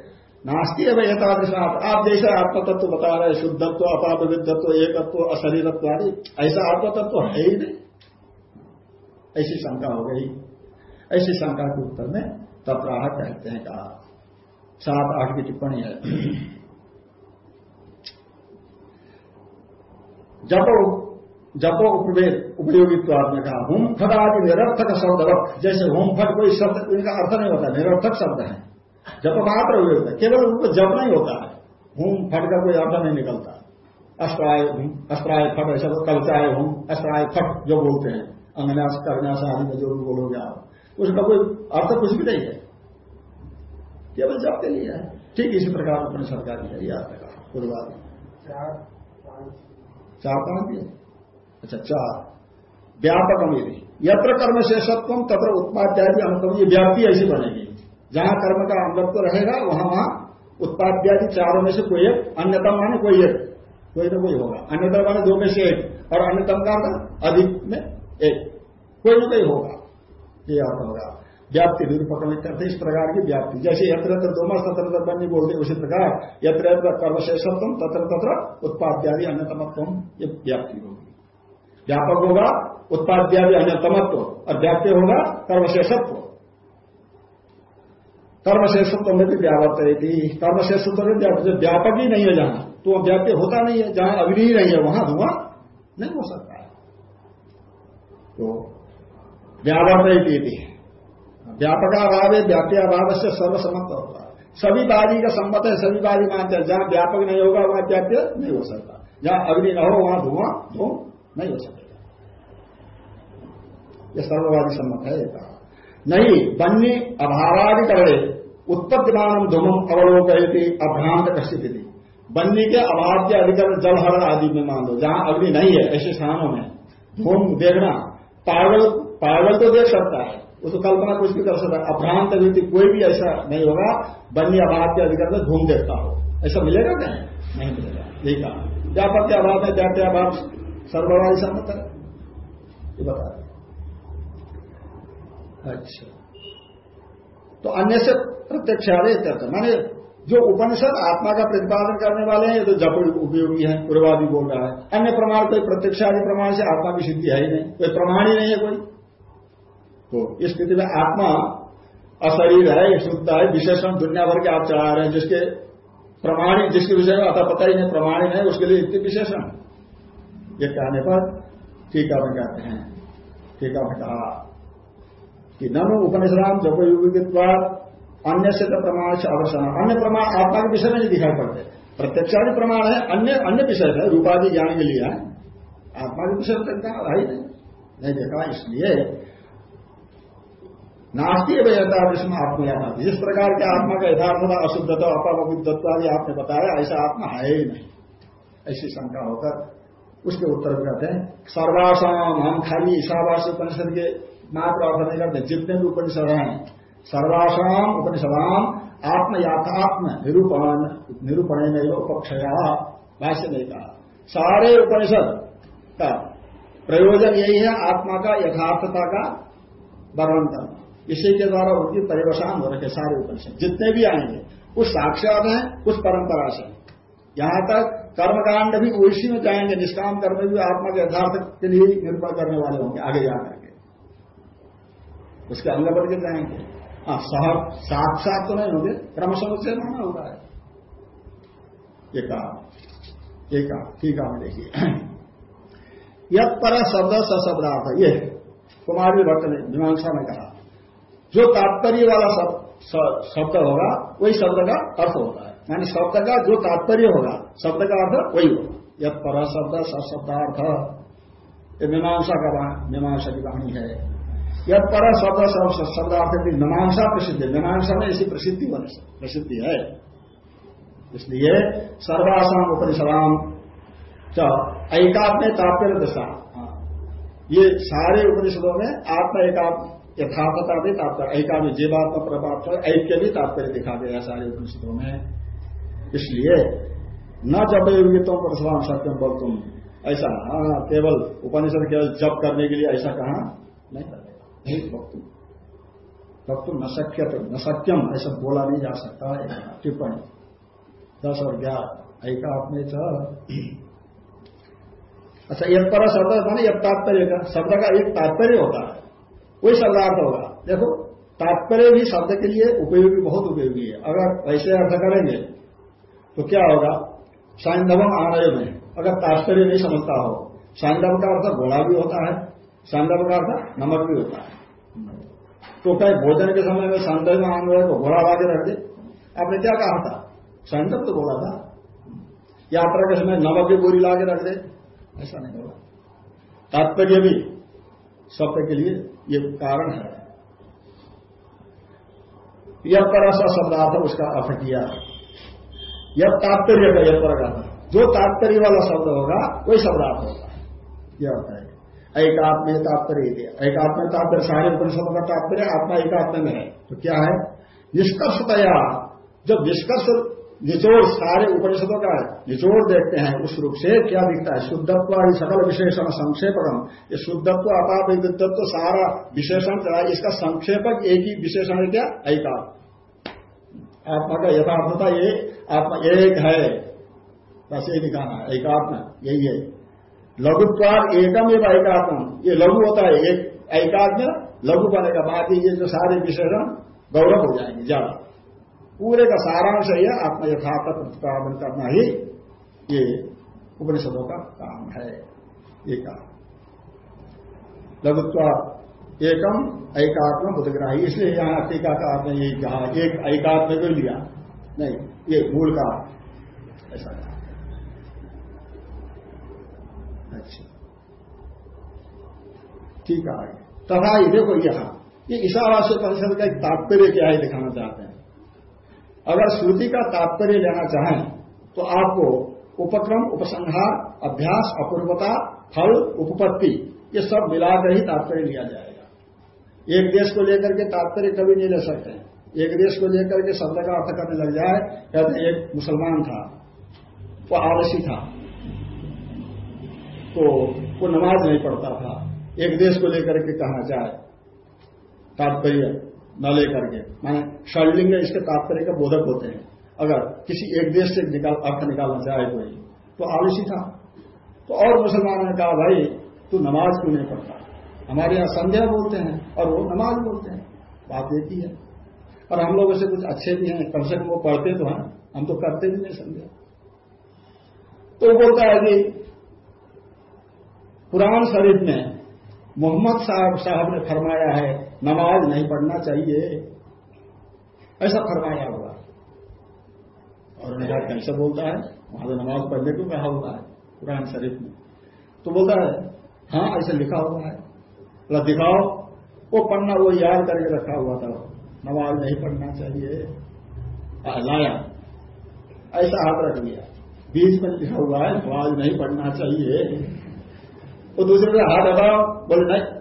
नास्ती है यथादृशात आप जैसे आत्मतत्व बता रहे शुद्धत्व अपाप विद्धत्व एकत्व, अशरीरत्व आदि, ऐसा आत्मतत्व है ही नहीं। ऐसी शंका हो गई। ऐसी शंका के उत्तर में तपराह कहते हैं कहा। सात आठ की टिप्पणी है। जपो जपो उपवेद, उपयोगित्व ने कहा। होम फट आदि निरर्थक शब्द जैसे होम फट कोई शब्द, इनका अर्थ नहीं होता, निरर्थक शब्द है। जप मात्र है, केवल उनको जप नहीं होता है। हूँ फट का कोई अर्थ नहीं निकलता। अस्त्राय हूँ, अस्त्राय फट, ऐसा तो कलचाए हूँ, अस्त्राय फट जो बोलते हैं। अंगन्यास करन्यास आदि में जो भी बोलोगे आप, उसका कोई अर्थ कुछ भी नहीं है। केवल जप के लिए है। ठीक इसी प्रकार अपने सरकार की याद रखा पूर्वादि चार पाँच भी अच्छा चार व्यापक अमीरी। यत्र कर्म शेषत्व तथा उत्पाद्यादि अनुक्रम ये व्याप्ति ऐसी बनेगी। जहाँ कर्म का अंगत्व रहेगा, वहाँ वहाँ उत्पाद्यादि चारों में से कोई एक, अन्यतम माने कोई एक। कोई ना कोई होगा। अन्यतम माने दो में से एक। और अन्यतम का अधिक में एक। कोई ना कोई होगा। ये अर्थ होगा व्याप्ति निरूपक करते इस प्रकार की व्याप्ति। जैसे यत्र यत्र तत्र तत्र बनी बोलते उसी प्रकार यत्र यत्र कर्मशेषत्व, तत्र तत्र उत्पाद्यादि अन्यतमत्व ये व्याप्ति होगी। व्यापक होगा उत्पाद्यादि अन्यतमत्व और व्याप्य होगा कर्मशेषत्व। कर्मशेषत्व में भी व्यावर्त थी कर्मशेषत्व में जब व्यापक ही नहीं है जहाँ तो व्याप्य होता नहीं है, जहाँ अग्नि ही नहीं है, वहाँ धुआँ नहीं हो सकता है। तो थी व्यापकाभाव है व्याप्याभाव से सर्वसम्मत होगा सभी बादी का सम्मत है, सभी बादी मानते हैं। जहाँ व्यापक नहीं होगा, वहाँ व्याप्य नहीं हो सकता। जहाँ अग्नि न हो, वहाँ धुआँ, धूम नहीं हो सकता। यह सर्ववादी सम्मत है नहीं, बन्नी अभावादि करे उत्पत्तिमान धूमम अवलोक अभ्रांत थी बन्नी के अभाव के अधिकरण जलहरण आदि में मान लो। जहाँ अग्नि नहीं है, ऐसे स्थानों में। धूम देखना, पागल पागल तो देख सकता है। उसको कल्पना कुछ भी कर सकता है अभ्रांत व्यक्ति कोई भी ऐसा नहीं होगा। बन्नी अभाव के अधिकार में धूम देखता हो। ऐसा मिलेगा क्या नहीं मिलेगा। यही कहा। व्यापक के अभाव में व्याप्य अभाव सर्ववादी सम्मत है। ये बता अच्छा। तो अन्य से प्रत्यक्ष चर्चा माने जो उपनिषद आत्मा का प्रतिपादन करने वाले हैं, ये तो जप उपयोगी है पूर्वादि बोल रहा है। अन्य प्रमाण कोई प्रत्यक्षादि प्रमाण से आत्मा की सिद्धि है ही नहीं। कोई प्रमाण ही नहीं है कोई। तो इस स्थिति में आत्मा अशरीर है शुद्ध है विशेषण दुनिया भर के आप चढ़ा रहे हैं, जिसके प्रमाणिक जिसके विषय में अतः पता ही नहीं प्रमाणिक है, उसके लिए इतने विशेषण ये कहने पर टीका में कहते हैं, टीका में कहा, कि ननु उपनिषदाम जपयुगित्वाद अन्य से तो प्रमाण से अवसर, अन्य प्रमाण आत्मा के विषय में नहीं दिखाई पड़ते। प्रत्यक्षादि प्रमाण है, अन्य अन्य विषय है, रूपादि ज्ञान के लिए है। आत्मा के विषय है ही नहीं। नहीं देखा, इसलिए नास्ती यथार्थ इसमें आत्मयाथा जिस प्रकार के आत्मा का यथार्थता, अशुद्धता अपविद्धत्व आदि आपने बताया, ऐसा आत्मा है ही नहीं। ऐसी शंका होकर उसके उत्तर में कहते हैं, सर्वासाम हम खाली ईशावास उपनिषद के मात्र अर्थ नहीं करते, जितने भी उपनिषद हैं, सर्वासाम उपनिषदाम आत्म याथात्म निरूपण निरूपण उपक्षया भाष्य नहीं कहा। सारे उपनिषद का प्रयोजन यही है, आत्मा का, यथार्थता का वर्णन करना। इसी के द्वारा उनकी परिवसान हो रखे सारे उपनिषद। जितने भी आएँगे कुछ साक्षात हैं कुछ परंपरा से। यहाँ तक कर्मकांड भी उसी में जाएँगे, निष्काम कर्म भी आत्मा के यथार्थ के लिए निर्भर करने वाले होंगे, आगे जा करके। उसके अंग बढ़ के जाएँगे। हाँ साक्षात तो नहीं होंगे क्रम समस्या माना होगा है। ये कहा। कहा। ठीक है, देखिए। यद पर शब्द सशब्दार्थ। ये कुमारी भट्ट ने, मीमांसा में कहा। जो तात्पर्य वाला शब्द होगा, वही शब्द का अर्थ होता है। यानी शब्द का जो तात्पर्य होगा, शब्द का अर्थ वही होगा। यद पर शब्द सशब्दार्थ, ये मीमांसा का मीमांसा की वाणी है। यद पर शब्द शब्दार्थ की मीमांसा प्रसिद्ध है। मीमांसा में ऐसी प्रसिद्धि प्रसिद्धि है। इसलिए सर्वासाम उपनिषदाम एकात्म तात्पर्य दशा। हाँ। ये सारे उपनिषदों में आत्मा एकात्म यथार्थता भी तात्पर्य ऐका में जीवात्मा प्रभाव ऐक्य भी तात्पर्य दिखा गया सारे उपनिषदों में। इसलिए न जब योगितों पर सवाम सत्यम बोल तुम ऐसा हाँ केवल उपनिषद केवल जप करने के लिए ऐसा कहा नहीं करेगा नहीं वक्तुम वक्तुम न सक्य तो न सक्यम ऐसा बोला नहीं जा सकता टिप्पणी। दस और ग्यारह, ऐका अपने अच्छा एक पर शब्द माने एक तात्पर्य का शब्द का एक तात्पर्य होता है। कोई शब्दार्थ होगा। देखो, तात्पर्य भी शब्द के लिए उपयोगी, बहुत उपयोगी है। अगर वैसे अर्थ करेंगे तो क्या होगा? साइंधवम आनय में। अगर तात्पर्य नहीं समझता हो, साइंधव का अर्थ घोड़ा भी होता है, साइंधव का अर्थ नमक भी होता है। तो कहीं भोजन के समय में संदर्भ में आन को घोड़ा लाके रख दे। आपने क्या कहा था? संदर्भ तो बोला था। यात्रा के समय नमक की बोरी लाके रख दे। ऐसा नहीं होगा। तात्पर्य भी शब्द के लिए ये कारण है। यह पर शब्दार्थ उसका अर्थ किया। यह तात्पर्य का यह पर जो तात्पर्य वाला शब्द होगा, वही शब्दार्थ होगा। यह होता है। एकात्म तात्पर्य एकात्म तात्पर्य, सारे उपनिषदों का तात्पर्य आत्मा एकात्म में है। तो क्या है? निष्कर्षतया, जब निष्कर्ष निचोड़ सारे उपनिषदों का निचोड़ देखते हैं। उस रूप से क्या दिखता है? शुद्धत्व सकल विशेषण संक्षेपकम। ये शुद्धत्व अपाप विद्वत्व सारा विशेषण इसका संक्षेपक एक ही विशेषण है क्या? ऐका आत्मा का यथार्थता ये, आत्मा एक है। बस ये दिखाना है। एकात्म, यही है। लघुत्वाद एकम एवं एकात्म ये लघु होता है एक। एकात्म लघु बनेगा। बाकी ये जो सारे विशेषण गौरव हो जाएँगे, ज़्यादा। पूरे का सारांश है आत्म यथार्थ प्रतिपादन करना ही ये उपनिषदों का काम है। ये कहा लघुत्व एकम एकात्म बुद्धग्राही इसलिए यहाँ टीकाकार ने यही कहा एक एकात्म को लिया। नहीं, ये मूल का ऐसा कहा। अच्छा। ठीक है। तथा ही देखो यहाँ, ये ईशावास्य परिषद का एक तात्पर्य क्या है दिखाना चाहते हैं। अगर श्रुति का तात्पर्य लेना चाहें तो आपको उपक्रम, उपसंहार, अभ्यास, अपूर्वता, फल, उपपत्ति, ये सब मिलाकर ही तात्पर्य लिया जाएगा। एक देश को लेकर के तात्पर्य कभी नहीं ले सकते। एक देश को लेकर के शब्द का अर्थ करने लग जाए, कहते एक मुसलमान था, वो आलसी था तो वो नमाज़ नहीं पढ़ता था। एक देश को लेकर के कहा जाए तात्पर्य न लेकर के। माने षडलिंग इसके तात्पर्य का बोधक होते हैं। अगर किसी एक देश से निकाल, अर्थ निकालना चाहे कोई तो आलसी था तो और मुसलमानों ने कहा, भाई, तू नमाज़ क्यों नहीं पढ़ता? हमारे यहाँ संध्या बोलते हैं, और वो नमाज़ बोलते हैं। बात एक ही और हम लोग से कुछ अच्छे भी हैं, कम से कम वो पढ़ते तो हैं। हम तो करते भी नहीं संध्या। तो बोलता है कि कुरान शरीफ में मोहम्मद साहब साहब ने फरमाया है नमाज़ नहीं पढ़ना चाहिए। ऐसा फरमाया हुआ और उन्होंने कहा, कैसे बोलता है? वहाँ तो नमाज़ पढ़ने को कहा हुआ है, कुरान शरीफ में। तो बोलता है हाँ ऐसा लिखा हुआ है। बोला, दिखाओ, वो पढ़ना, वो याद करके रखा हुआ था। नमाज़ नहीं पढ़ना चाहिए। लाया। ऐसा हाथ रख लिया। बीच में लिखा हुआ है, नमाज़ नहीं पढ़ना चाहिए। वो दूसरे का हाथ हटाओ। बोले, नहीं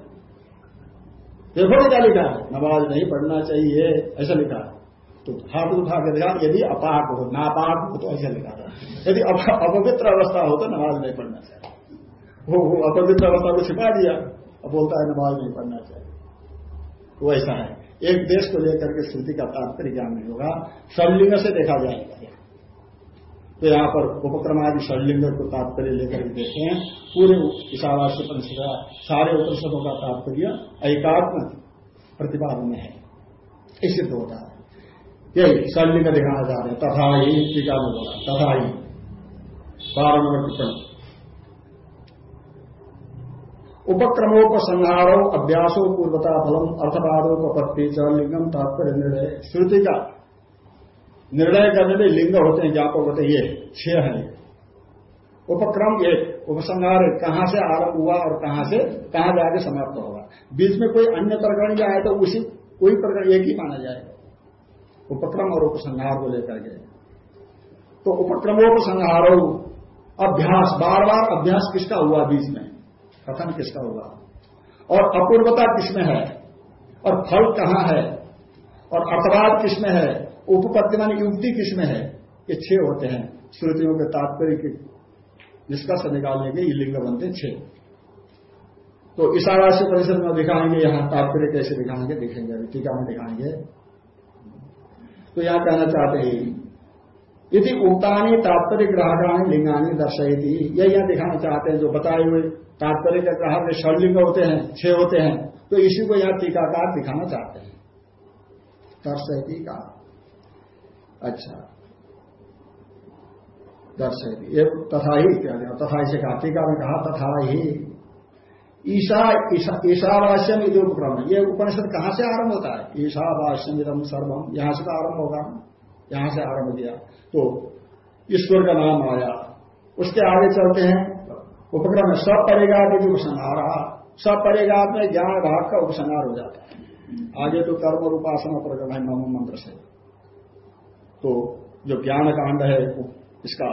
देखो क्या लिखा है। नमाज़ नहीं पढ़ना चाहिए, ऐसा लिखा है। तो हाथ उठा के देखा, यदि अपाक हो नापाक हो तो ऐसा लिखा था। यदि अपवित्र अवस्था हो तो नमाज़ नहीं पढ़ना चाहिए। वो वो अपवित्र अवस्था को छिपा दिया अब बोलता है, नमाज़ नहीं पढ़ना चाहिए। वो ऐसा है। एक देश को लेकर के स्थिति का तात्पर्य ज्ञान नहीं होगा। सरलिंग से देखा जाएगा। तो यहाँ पर उपक्रमादि षडलिंग को तात्पर्य लेकर के देखते हैं। पूरे ईशावास्य परिषद सारे उपनिषदों का तात्पर्य एकात्म प्रतिपादन में है। इस सिद्ध होता है। यही षडलिंग दिखाना चाह रहे हैं। तथा ही टीका में बोला तथा ही बारह नंबर टिप्पणी उपक्रमोपसंहारो, अभ्यासो पूर्वता फलम अर्थवादोपत्ति च लिंगम तात्पर्य निर्णय, श्रुति का निर्णय करने में लिंग होते हैं ज्ञापक होते हैं, ये छह हैं। उपक्रम एक उपसंहार, कहाँ से आरंभ हुआ और कहाँ से, कहाँ जाके समाप्त होगा। बीच में कोई अन्य प्रकरण भी आए तो उसी कोई प्रकरण एक ही माना जाएगा। उपक्रम और उपसंहार को लेकर के। तो उपक्रमोपसंहारो अभ्यास बार बार अभ्यास किसका हुआ बीच में? कथन किसका हुआ? और अपूर्वता किसमें है? और फल कहाँ है? और अर्थवाद किसमें है? उपपत्ति मानी युक्ति किसमें है? ये छह होते हैं। श्रुतियों के तात्पर्य के निष्कर्ष निकालने के ये लिंग बनते छह। तो ईशावास्य परिषद में दिखाएँगे, यहाँ तात्पर्य कैसे दिखाएँगे? दिखेंगे टीका में दिखाएँगे। तो यहाँ कहना चाहते हैं यदि उक्तानी तात्पर्य ग्राहकाणी लिंगानी दर्शाई यह यहाँ दिखाना चाहते हैं, जो बताए हुए तात्पर्य के ग्राहक षडलिंग होते हैं, छह होते हैं तो इसी को यहाँ टीकाकार दिखाना चाहते हैं। दर्शयती का। अच्छा। दर्शयती। ये तथा ही इत्यादि। तथा इसे कहा टीका में कहा, तथा ही। ईशा ईशावास्यम यदि उपक्रम ये उपनिषद कहाँ से आरंभ होता है? ईशावास्यम इदम सर्वम यहाँ से तो आरंभ होगा यहाँ से आरंभ दिया। तो ईश्वर का नाम आया। उसके आगे चलते हैं। उपक्रम में सब परिगात यदि उपसंहार। सब परिगात में ज्ञान भाग का उपसंहार हो जाता है। आगे तो कर्म और उपासना है नवम मंत्र से। तो जो ज्ञान कांड है, इसका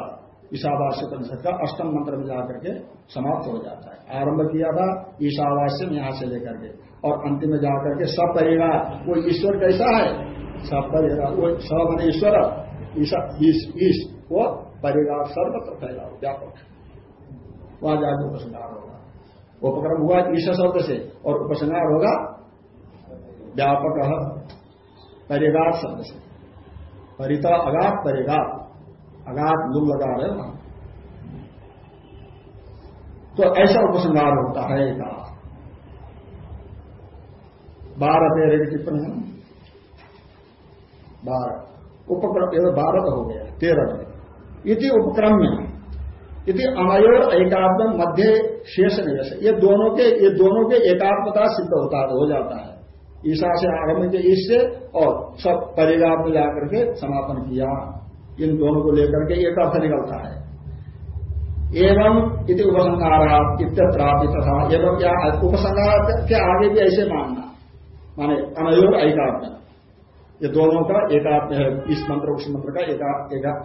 ईशावास्य परिषद का अष्टम मंत्र में जाकर के समाप्त हो जाता है। आरंभ किया था ईशावास्य में यहाँ से लेकर के, और अंतिम में जाकर के सब परिवार वो ईश्वर कैसा है? सब परिवार वो सब मन ईश्वर। ईश वो परिवार सर्वत्र फैला व्यापक। वहाँ जाकर उपसंहार होगा। उपक्रम हुआ ईश शब्द से, और उपसंहार होगा व्यापक। परिवार शब्द से। परिता अगात परेगा। अगात लुम लगा रहे वहाँ तो ऐसा उपसंहार होता है कहा बारह तेरह की टिप्पणी बारह उपक्रम बारह तो हो गया तेरह में। इति में इति अनयोर एकात्म मध्य शेष निवेश। ये दोनों के, ये दोनों के एकात्मता सिद्ध होता, हो जाता है। ईशा से आरंभ के ईश और सब परिगार में जाकर के समापन किया। इन दोनों को लेकर के एक अर्थ निकलता है। एवं इति उपसंहारा इत्यत्रापि तथा। एवं क्या? उपसंहार के आगे भी ऐसे मानना। माने अनयोग ऐकात्म। ये दोनों का एकात्म है। इस मंत्र, उस मंत्र का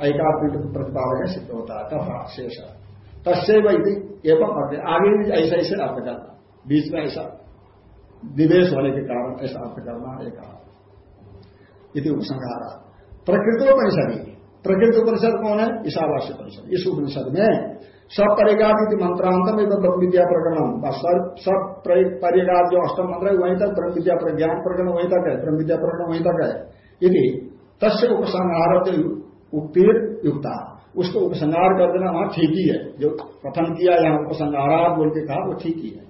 एकात्म प्रतिपादक है, सिद्ध होता है। तथा शेष। तस्व एवं अर्थ। आगे भी ऐसा, ऐसे अर्थ करना। बीच में ऐसा निवेश होने के कारण ऐसा अर्थ करना एक यदि उपसंहारा। प्रकृतोपनिषद। प्रकृति उपनिषद कौन है? ईशावास्य परिषद इस उपनिषद में सब परिगाद मंत्रांतम एक ब्रह्म विद्या प्रकरण सब परिगाद जो अष्टम मंत्र है, वहीं तक ब्रह्म विद्या ज्ञान प्रकरण वहीं तक है ब्रह्म विद्या प्रकरण वहीं तक है। यदि तस्य उपसंहार उक्तिर युक्ता। उसको उपसंहार कर देना वहाँ ठीक ही है। जो कथन किया यहाँ उपसंहारात बोल के कहा वो ठीक ही है।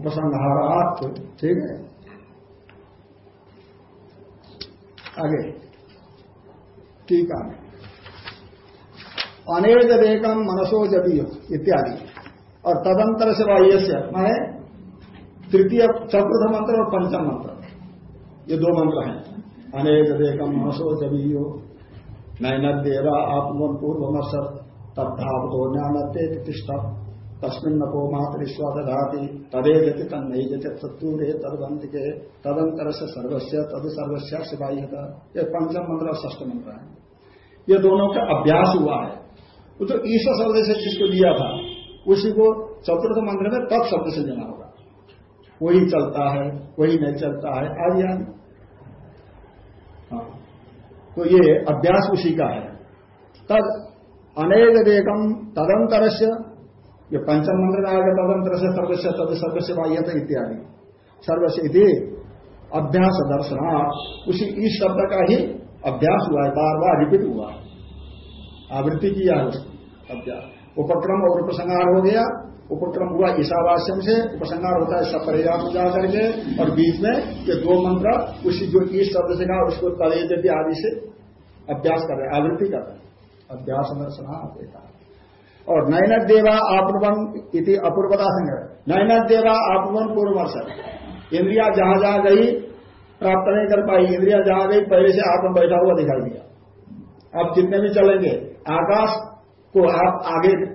उपसंहारात, ठीक है? आगे। है। अनेक देकम मनसो जबी इत्यादि। और तदंतर से वाह्य माने तृतीय, चतुर्थ मंत्र और पंचम मंत्र। ये दो मंत्र हैं। अनेक देकम मनसो जबी नैनदेवा आत्मन पूर्व तद्धावतो ज्ञानते तिष्ठ तस्मिन नको मातृस्वा दधाती तदे जति तन नहीं जति सत्तूरे तदवंत के तदंतर से सर्वस्व तद सर्वस्व सिपाही ये पंचम मंत्र और ष्ठ मंत्र है। ये दोनों का अभ्यास हुआ है। वो तो ईश्वर शब्द से जिसको लिया था, उसी को चतुर्थ मंत्र में तब शब्द से लेना होगा। कोई चलता है, वही नहीं चलता है आदि आदि हाँ। तो ये अभ्यास उसी का है। तद अनेक देकम तदंतर से ये पंचम मंत्र में आगे तदंतर से सर्वस्व तद सर्वस्व बाह्यता इत्यादि। सर्वस्व अभ्यास दर्शन। उसी इस शब्द का ही अभ्यास हुआ है बार बार रिपीट हुआ आवृत्ति किया है अभ्यास। उपक्रम और उपसंहार हो गया। उपक्रम हुआ ईशावास्यम से, उपसंहार होता है सब परिणाम जा करके और बीच में ये दो मंत्र, उसी जो ईश शब्द से कहा, उसको तलेजती आदि से अभ्यास कर रहे हैं, आवृत्ति कर रहे हैं। अभ्यास दर्शना देता और नैनक देवा आपूर्वन इति अपूर्वता संग्रह। नैनक देवा आपूर्वन पूर्ववर्ष। इंद्रिया जहाँ जहाँ गई, प्राप्त नहीं कर पाई, इंद्रिया जहाँ गई, पहले से आत्म बैठा हुआ दिखाई दिया। अब जितने भी चलेंगे, आकाश को आप आगे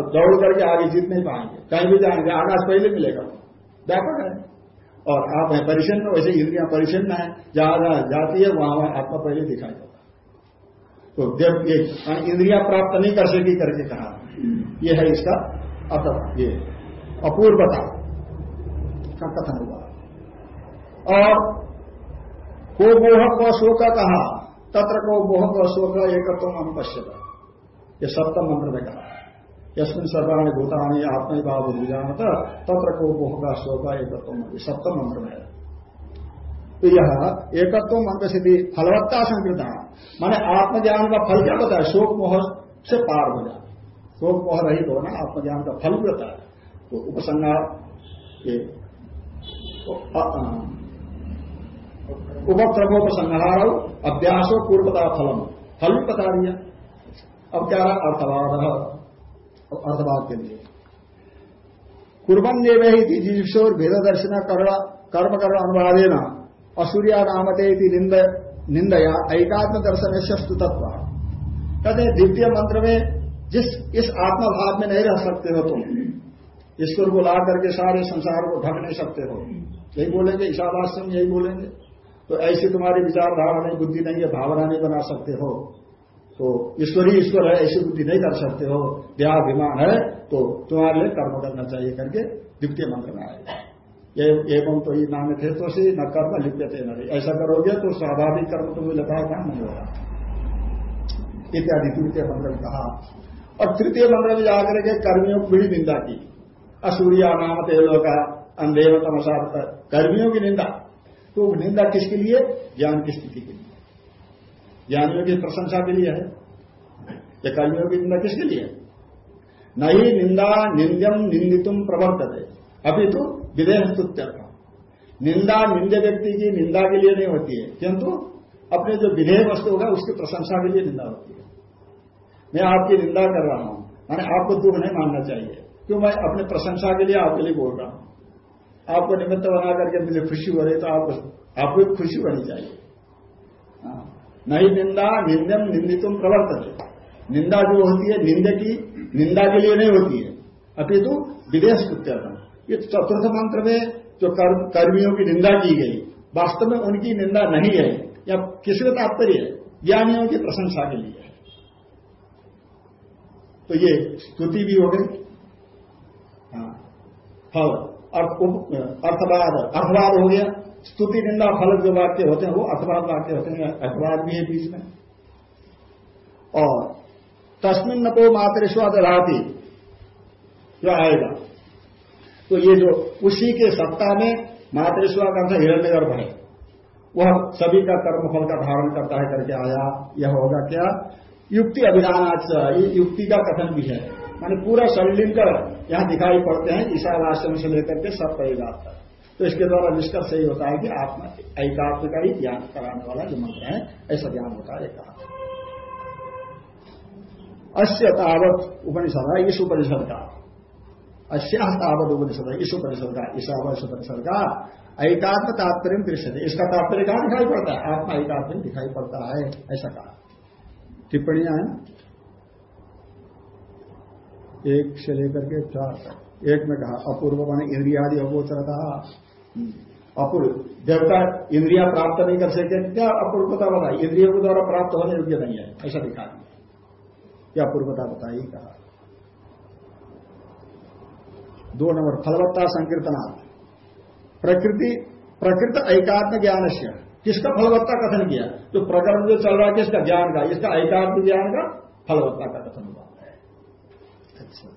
दौड़ करके आगे जीत नहीं पाएँगे। कहीं भी जाएँगे, आकाश पहले मिलेगा। व्यापक है। और आप हैं परिचन्न, वैसे इंद्रिया परिचन्न है। जहाँ जहाँ जाती है, वहाँ वहाँ आत्मा पहले दिखाई तो जब ये इंद्रिया प्राप्त नहीं कर सकी करके कहा। यह है इसका अर्थ ये अपूर्वता का कथन हुआ। और को मोह को शोक कहा, तत्र को मोह को शोक एकत्व हम पश्चिम ये सप्तम मंत्र में कहा। यशमिन सर्वाणी भूतानी आत्मा भाव बुझानत तत्र को मोह का शोक एकत्व सप्तम मंत्र में है। तो यह एकत्व मंत्र सिद्धि फलवत्ता संकृत। माने आत्मज्ञान का फल क्या बताया शोक मोह से पार हो जाए। शोक मोह रहित होना आत्मज्ञान का फल भी बताया तो उपसंहार ये उपक्रमोपसंहार अभ्यासो पूर्वता फलम। फल भी बता दिया। अब क्या रहा अर्थवाद अर्थवाद के लिए। कुर्बन देव ही जीवशोर भेद दर्शन कर्म कर्ण अनुवादे न असूर्या नामते निंद निंदया एकात्म दर्शन से स्तुतत्व कहते द्वितीय मंत्र में जिस इस आत्मभाव में नहीं रह सकते हो तुम। ईश्वर को ला करके सारे संसार को ढक नहीं सकते हो। यही बोलेंगे, ईशावास्यम यही बोलेंगे। तो ऐसी तुम्हारी विचारधारा नहीं, बुद्धि नहीं है, भावना नहीं बना सकते हो। तो ईश्वरी ईश्वर है, ऐसी बुद्धि नहीं कर सकते हो। देहाभिमान है तो तुम्हारे लिए कर्म करना चाहिए करके द्वितीय मंत्र में आएगा एवं तो ये नाम थे तो सी न कर्म लिप्यते न ऐसा करोगे तो स्वाभाविक कर्म तुम्हें लता काम नहीं होगा। इत्यादि तृतीय मंत्र में कहा। और तृतीय मंत्र में जाकर के कर्मियों की निंदा की। असूर्या नाम तेलो का अंधेव तमसा कर्मियों की निंदा। तो निंदा किसके लिए? ज्ञान की स्थिति के लिए। ज्ञानियों की प्रशंसा के लिए है। ये कर्मियों की निंदा किसके लिए नहीं निंदा निंद्यम निंदितुम प्रवर्तते। अभी तो विदेह स्तुत्यर्थ निंदा निंदे व्यक्ति की निंदा के लिए नहीं होती है, किंतु अपने जो विधेय वस्तु होगा, उसकी प्रशंसा के लिए निंदा होती है। मैं आपकी निंदा कर रहा हूँ, मैंने आपको दुख नहीं मानना चाहिए। क्यों? मैं अपने प्रशंसा के लिए आपके लिए बोल रहा हूँ। आपको निमित्त बना करके मुझे खुशी हो रही तो आपको आपको खुशी होनी चाहिए। हाँ। नहीं निंदा, निंदम निंदितुम प्रवर्तन निंदा जो होती है, निंद की निंदा के लिए नहीं होती है। अपितु विदेश प्रत्यर्थ ये चतुर्थ मंत्र में जो कर्मियों की निंदा की गई, वास्तव में उनकी निंदा नहीं है, या किसी का तात्पर्य है, ज्ञानियों की प्रशंसा के लिए है। तो ये स्तुति भी हो गई। हाँ। फल अर्थवाद अर्थवाद हो गया। स्तुति, निंदा, फल जो वाक्य होते हैं, वो अर्थवाद वाक्य होते हैं, अर्थवाद भी है बीच में। और तस्मिन नको मातृस्वाद राती जो आएगा। तो ये जो उसी के सत्ता में मातृस्वा का अर्थ हिरण्य गर्भ है, वह सभी का कर्मफल का धारण करता है करके आया, यह होगा क्या? युक्ति अभिधान युक्ति का कथन भी है। माने पूरा शरीर यहाँ दिखाई पड़ते हैं ईशावाश्रम से लेकर के सब परिवार तक तो इसके द्वारा निष्कर्ष यही होता है कि आत्मा एकात्म का ही ज्ञान कराने वाला जो मंत्र है, ऐसा ज्ञान होता है कहा। अश्य तावत उपनिषद है इस उपनिषद का। अश्या तावत उपनिषद है इस उपनिषद का ईशावश उपनिषद का एकात्म तात्पर्य दृश्य इसका तात्पर्य कहा दिखाई पड़ता है? आत्मा एकात्म दिखाई पड़ता है, ऐसा कहा। टिप्पणियाँ हैं एक से लेकर के चार तक। एक में कहा, अपूर्व मान इंद्रियादि अगोचरता अपूर्व देवता इंद्रिया प्राप्त नहीं कर सकते क्या अपूर्वता बताई? इंद्रियों के द्वारा प्राप्त होने योग्य नहीं है, ऐसा दिखा दिया। क्या अपूर्वता बताई? कहा। दो नंबर, फलवत्ता संकीर्तना प्रकृति, प्रकृत एकात्म ज्ञान से। किसका फलवत्ता कथन किया? जो प्रकरण जो चल रहा है किसका? ज्ञान का। इसका एकात्म ज्ञान का फलवत्ता का कथन हुआ। है अच्छा।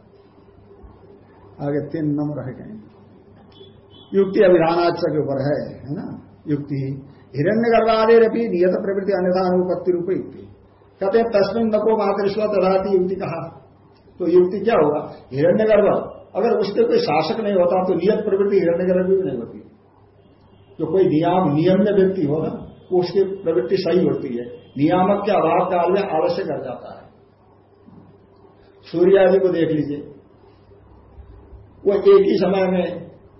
आगे तीन नंबर रह गए युक्ति अभिधानाच के ऊपर है है ना? युक्ति हिरण्य गर्भादे रही नियत प्रवृत्ति अन्यथा अनुपत्ति रूप युक्ति। कहते हैं, तस्मिन नको मातृस्व तथाती युक्ति कहा? तो युक्ति क्या होगा हिरण्य गर्भ अगर उसके कोई शासक नहीं होता तो नियत प्रवृत्ति हिरण्य गर्भ भी नहीं होती। जो कोई नियम नियम में व्यक्ति हो ना वो उसकी प्रवृत्ति सही होती है। नियामक के अभाव काल में आवश्यक कर जाता है। सूर्य आदि को देख लीजिए। वो एक ही समय में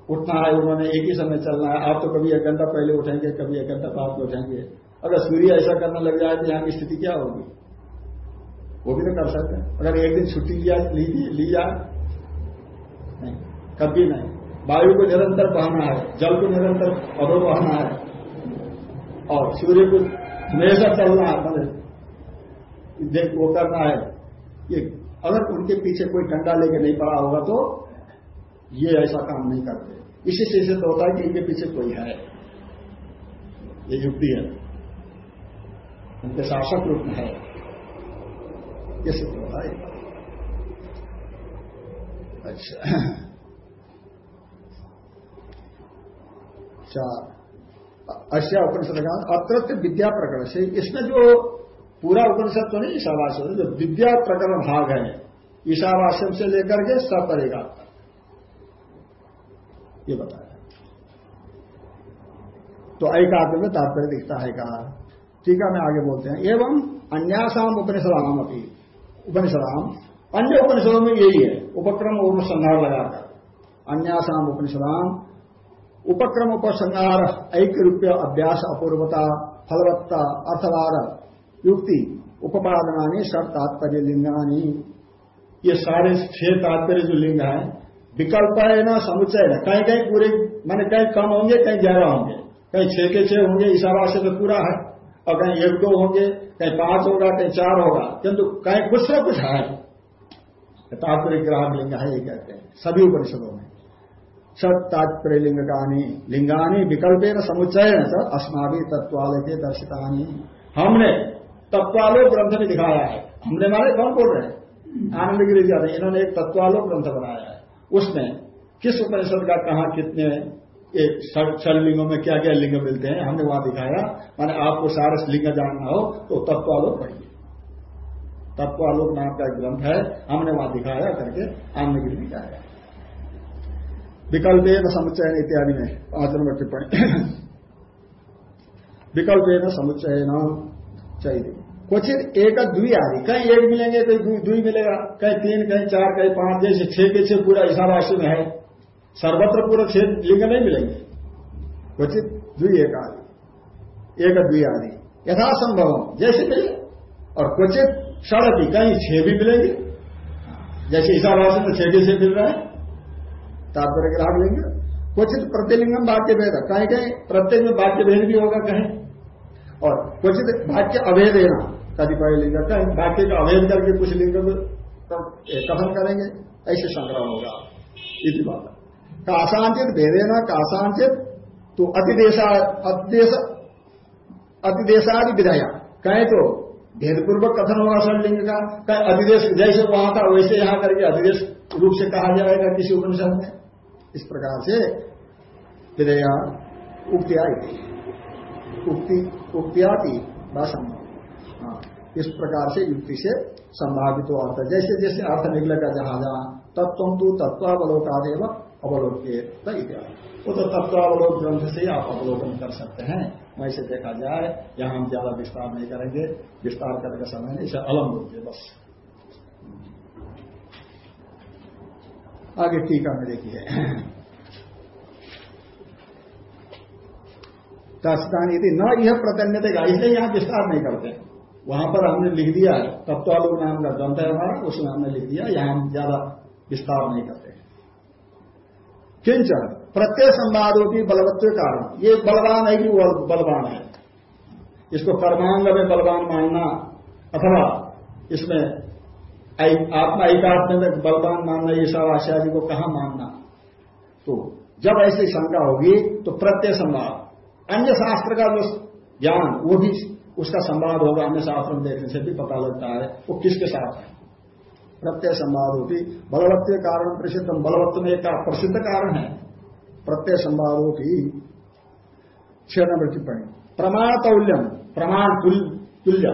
उठना है उन्होंने एक ही समय चलना है। आप तो कभी एक घंटा पहले उठेंगे कभी एक घंटा बाद उठेंगे। अगर सूर्य ऐसा करने लग जाए तो यहाँ की स्थिति क्या होगी? वो भी तो कर सकते हैं। अगर एक दिन छुट्टी लिया ली, जाए कभी नहीं। वायु को निरंतर बहाना है, जल को निरंतर अधो बहाना है, और सूर्य को हमेशा चलना है मतलब देख, वो करना है। ये, अगर उनके पीछे कोई डंडा लेके नहीं पड़ा होगा तो ये ऐसा काम नहीं करते। इसी चीज़ से तो होता है कि इनके पीछे कोई है। ये युक्ति है। उनके शासक रूप में है। ये सिद्ध होता है। अच्छा। चार अच्छा उपनिषद का अत्र विद्या प्रकरण से इसमें जो पूरा उपनिषद तो नहीं, ईशावास्य जो विद्या प्रकरण भाग है ईशावास्यम से लेकर के सब करेगा ये बताया। तो एकाग्र में तात्पर्य दिखता है कहा। ठीक है मैं आगे बोलते हैं, एवं अन्यासाम उपनिषदाम अपनी उपनिषदाम। अन्य उपनिषदों में यही है, उपक्रम उपसंहार लगाकर। अन्यासाम उपनिषदाम उपक्रम उपसंहार ऐक्य रुपये अभ्यास अपूर्वता, फलवत्ता अर्थवार युक्ति उपादनानी सब तात्पर्य लिंगानी। ये सारे छह तात्पर्य जो लिंग है, विकल्प है ना, समुच्चय है। कहीं कहीं पूरे, मैंने कहीं कम होंगे, कहीं ग्यारह होंगे। कहीं छह के छह होंगे ईशावास्य तो पूरा है। और कहीं एक दो होंगे, कहीं पाँच होगा, कहीं चार होगा। किंतु कहीं कुछ ना कुछ है। तात्पर्य ग्राहक लिंग है, ये कहते हैं। सभी उपनिषदों में। सब तात्पर्य लिंगानी लिंगानी विकल्प न समुच्चय सर अस्माभि तत्वालय के दर्शितानी। हमने तत्वालोक ग्रंथ में दिखाया है। हमने मारे कौन बोल रहे हैं? आनंद गिरी जी इन्होंने एक तत्वालोक ग्रंथ बनाया है। उसमें किस उपनिषद का कहा, कितने छल लिंगों में क्या क्या लिंग मिलते हैं, हमने वहाँ दिखाया। माने आपको सारे लिंग जानना हो तो तत्वालोक पढ़िए। तत्वालोक नाम का ग्रंथ है, हमने वहाँ दिखाया करके आनंदगिरी में दिखाया विकल्प समुच्चयन इत्यादि में पाँच नंबर टिप्पणी विकल्प समुच्चयन चाहिए क्वचित एक द्वि आदि। कहीं एक मिलेंगे कहीं दुई मिलेगा। कहीं तीन, कहीं चार, कहीं पाँच, जैसे छह के छह पूरा ईशावासी में है। सर्वत्र पूरा छह लिंग नहीं मिलेंगे। क्वचित द्वि एक आदि। एक द्वि आदि। यथासंभव। जैसे मिले। और क्वचित सड़क कहीं छह भी मिलेंगे। जैसे ईशावासी में छह के छह मिल रहा है। तात्पर्य ग्राहक लेंगे। क्वचित प्रतिलिंगम वाक्य भेद। कहीं कहीं, प्रत्येक में वाक्य भेद भी होगा, कहीं। और क्वचित वाक्य अभेद है ना कतिपय लिंग कहीं वाक्य का अभेद करके कुछ लिंग कथन करेंगे, ऐसे संग्रह होगा। इसी बात काशांचित भेदेना काशांचित तो अतिदेशा, अतिदेश, अतिदेशादि विधाया। कहें तो भेदपूर्वक कथन होगा लिंग का। कहीं अधिदेश जैसे वहाँ था, वैसे यहाँ करके अधिदेश रूप से कहा जाएगा किसी उपनिषद में। इस प्रकार से विधेया उक्तिया उक्ति उक्तियाति भाषण हाँ इस प्रकार से युक्ति से संभावित तो अर्थ। जैसे जैसे अर्थ निकलेगा जहाँ जहाँ तत्व तो तत्वावलोकादेव अवलोके वो तो तत्वावलोक ग्रंथ से ही आप अवलोकन कर सकते हैं। वैसे देखा जाए, यहाँ हम ज़्यादा विस्तार नहीं करेंगे। विस्तार करने का समय नहीं, इसे अलम होते बस। आगे टीका में देखिए। तस्तान यदि न यह प्रतन्य देगा इसलिए यहाँ विस्तार नहीं करते। वहाँ पर हमने लिख दिया तत्वालोक नाम का ग्रंथ है हमारा उसमें हमने लिख दिया, यहाँ हम ज़्यादा विस्तार नहीं करते। किंच प्रत्यय संवादों की बलवत्व कारण। ये बलवान है कि वो बलवान है? इसको कर्मांग में बलवान मानना, अथवा इसमें आत्मा एकात्म में बलवान मानना आशादी को कहा मानना? तो जब ऐसी शंका होगी तो प्रत्यय संवाद। अन्य शास्त्र का जो ज्ञान, वो भी उसका संवाद होगा। अन्य शास्त्र में देखने से भी पता लगता है, वो किसके साथ है। प्रत्यय संवाद होती बलवत्व कारण प्रसिद्ध बलवत्व में एक प्रसिद्ध कारण है। प्रत्यय संवाद होती, छह नंबर टिप्पणी प्रमाण तौल्यम प्रमाण तुल्य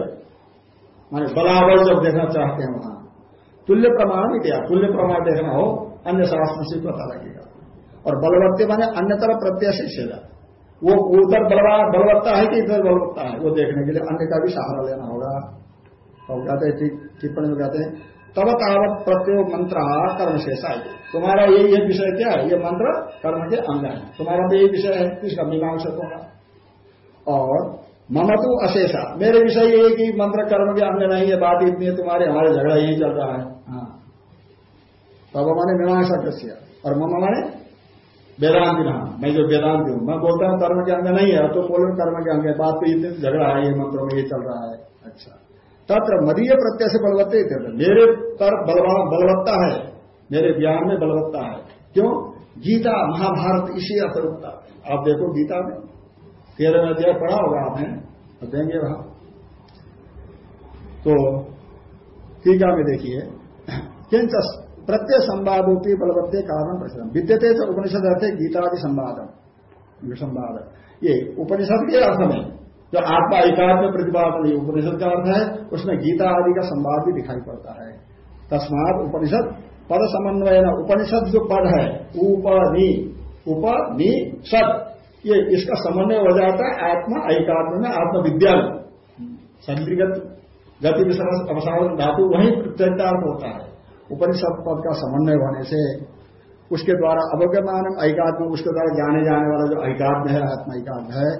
माने बलाबल जब देखना चाहते हैं वहाँ। तुल्य प्रमाण भी क्या तुल्य प्रमाण देखना हो, अन्य शास्त्र से पता लगेगा। और बलवत्ते माने अन्य तरफ़ प्रत्यय से वो उधर बलवा बलवत्ता है कि इधर बलवत्ता है, वो देखने के लिए अन्य का भी सहारा लेना होगा। और कहते हैं टिप्पणी में कहते हैं तब तावत प्रत्यो मंत्र कर्म शेषा तुम्हारा यही एक विषय क्या है? ये मंत्र कर्म के अंग है। तुम्हारा तो यही विषय है, इसका मीमांसकों का और ममतु अशेषा। मेरे विषय ये कि मंत्र कर्म के अंग नहीं है, बात इतनी है, तुम्हारे, हमारे झगड़ा यही चल रहा है। हाँ। तब माने मीमांसा और मम माने वेदांति नाम। मैं जो वेदांति हूँ, मैं बोलता हूँ कर्म के अंग नहीं है तो बोलो कर्म के अंग है बात तो इतने झगड़ा है, ये मंत्रों में ये चल रहा है। अच्छा। तत्र मदीय प्रत्यय से बलवत्ते मेरे पर बलवत्ता है। मेरे ज्ञान में बलवत्ता है। क्यों? गीता, महाभारत, इसी अतरुकता आप देखो गीता में तेरह अध्याय पढ़ा होगा आपने देंगे वहाँ। तो टीका में देखिए। किंच प्रत्यय संवाद संवादोपी बलवत्ते कारण प्रश्न विद्यते तो उपनिषद अर्थ है गीतादि संवाद। संवाद। ये उपनिषद के अर्थ में, जो आत्मा एकात्म प्रतिपादन ये उपनिषद का अर्थ है, उसमें गीता आदि का संवाद भी दिखाई पड़ता है। तस्मात उपनिषद पद समन्वय उपनिषद जो पद है उपनि उपनि सद ये इसका समन्वय हो जाता है आत्मा एकात्म में आत्मविद्या में संग्रिगत गति विश्वास अवसाद धातु, वही प्रत्यर्थ होता है। उपनिषद पद का समन्वय होने से उसके द्वारा अवगमान ऐकात्म, उसके द्वारा जाने जाने वाला जो ऐकात्म है आत्मा ऐकात्म है,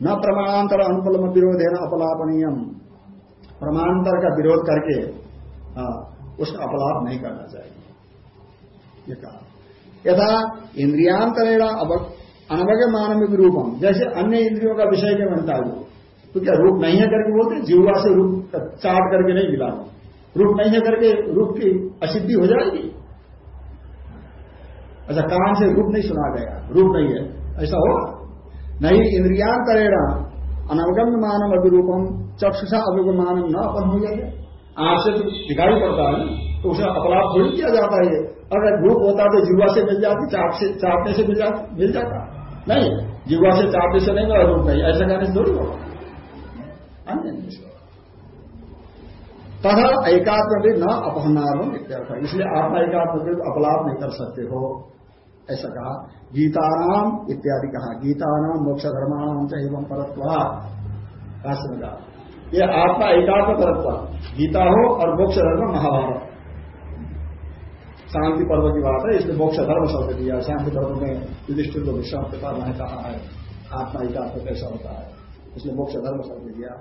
न प्रमाणांतर अनुपलम विरोध है न अपलापनीयम। प्रमाणांतर का विरोध करके उसका अपलाप नहीं करना चाहिए। यथा इंद्रियांतरेण अनवग मानव रूपम जैसे अन्य इंद्रियों का विषय के बनता है वो तो क्या रूप नहीं है करके बोलते जीवा से रूप चाट करके नहीं मिलाना रूप नहीं है करके रूप की असिद्धि हो जाएगी? अच्छा कान से रूप नहीं सुना गया? रूप नहीं है। ऐसा होगा नहीं, इंद्रियांतरेण अनवगम्य मानव अभिरूपम चक्षुषा अभिगमानम न अपन हो जाएगा आँख से तो दिखाई पड़ता है तो उसे अपराध थोड़ी किया जाता है। अगर रूप होता तो जिवा से मिल जाती चाप से से मिल मिल जाता। नहीं, जीवा से चाटने से नहीं रूप नहीं। ऐसा कहने से थोड़ी होगा अन्य तथा एकात्म भी न अपहनारम इत्यर्थ। इसलिए आत्मा एकात्म भी अपलाप नहीं कर सकते हो। ऐसा कहा। गीतानाम इत्यादि कहा। गीतानाम मोक्ष धर्माणाम च एवं परत्वा। ये आत्मा एकात्म परत्वा। गीता हो और मोक्ष धर्म महाभारत। शांति पर्व की बात है, इसलिए मोक्ष धर्म शब्द दिया शांति पर्व में युधिष्ठिर को विश्राम बाद मैंने कहा है, आत्मा एकात्म कैसा होता है? इसलिए मोक्ष धर्म शब्द दिया।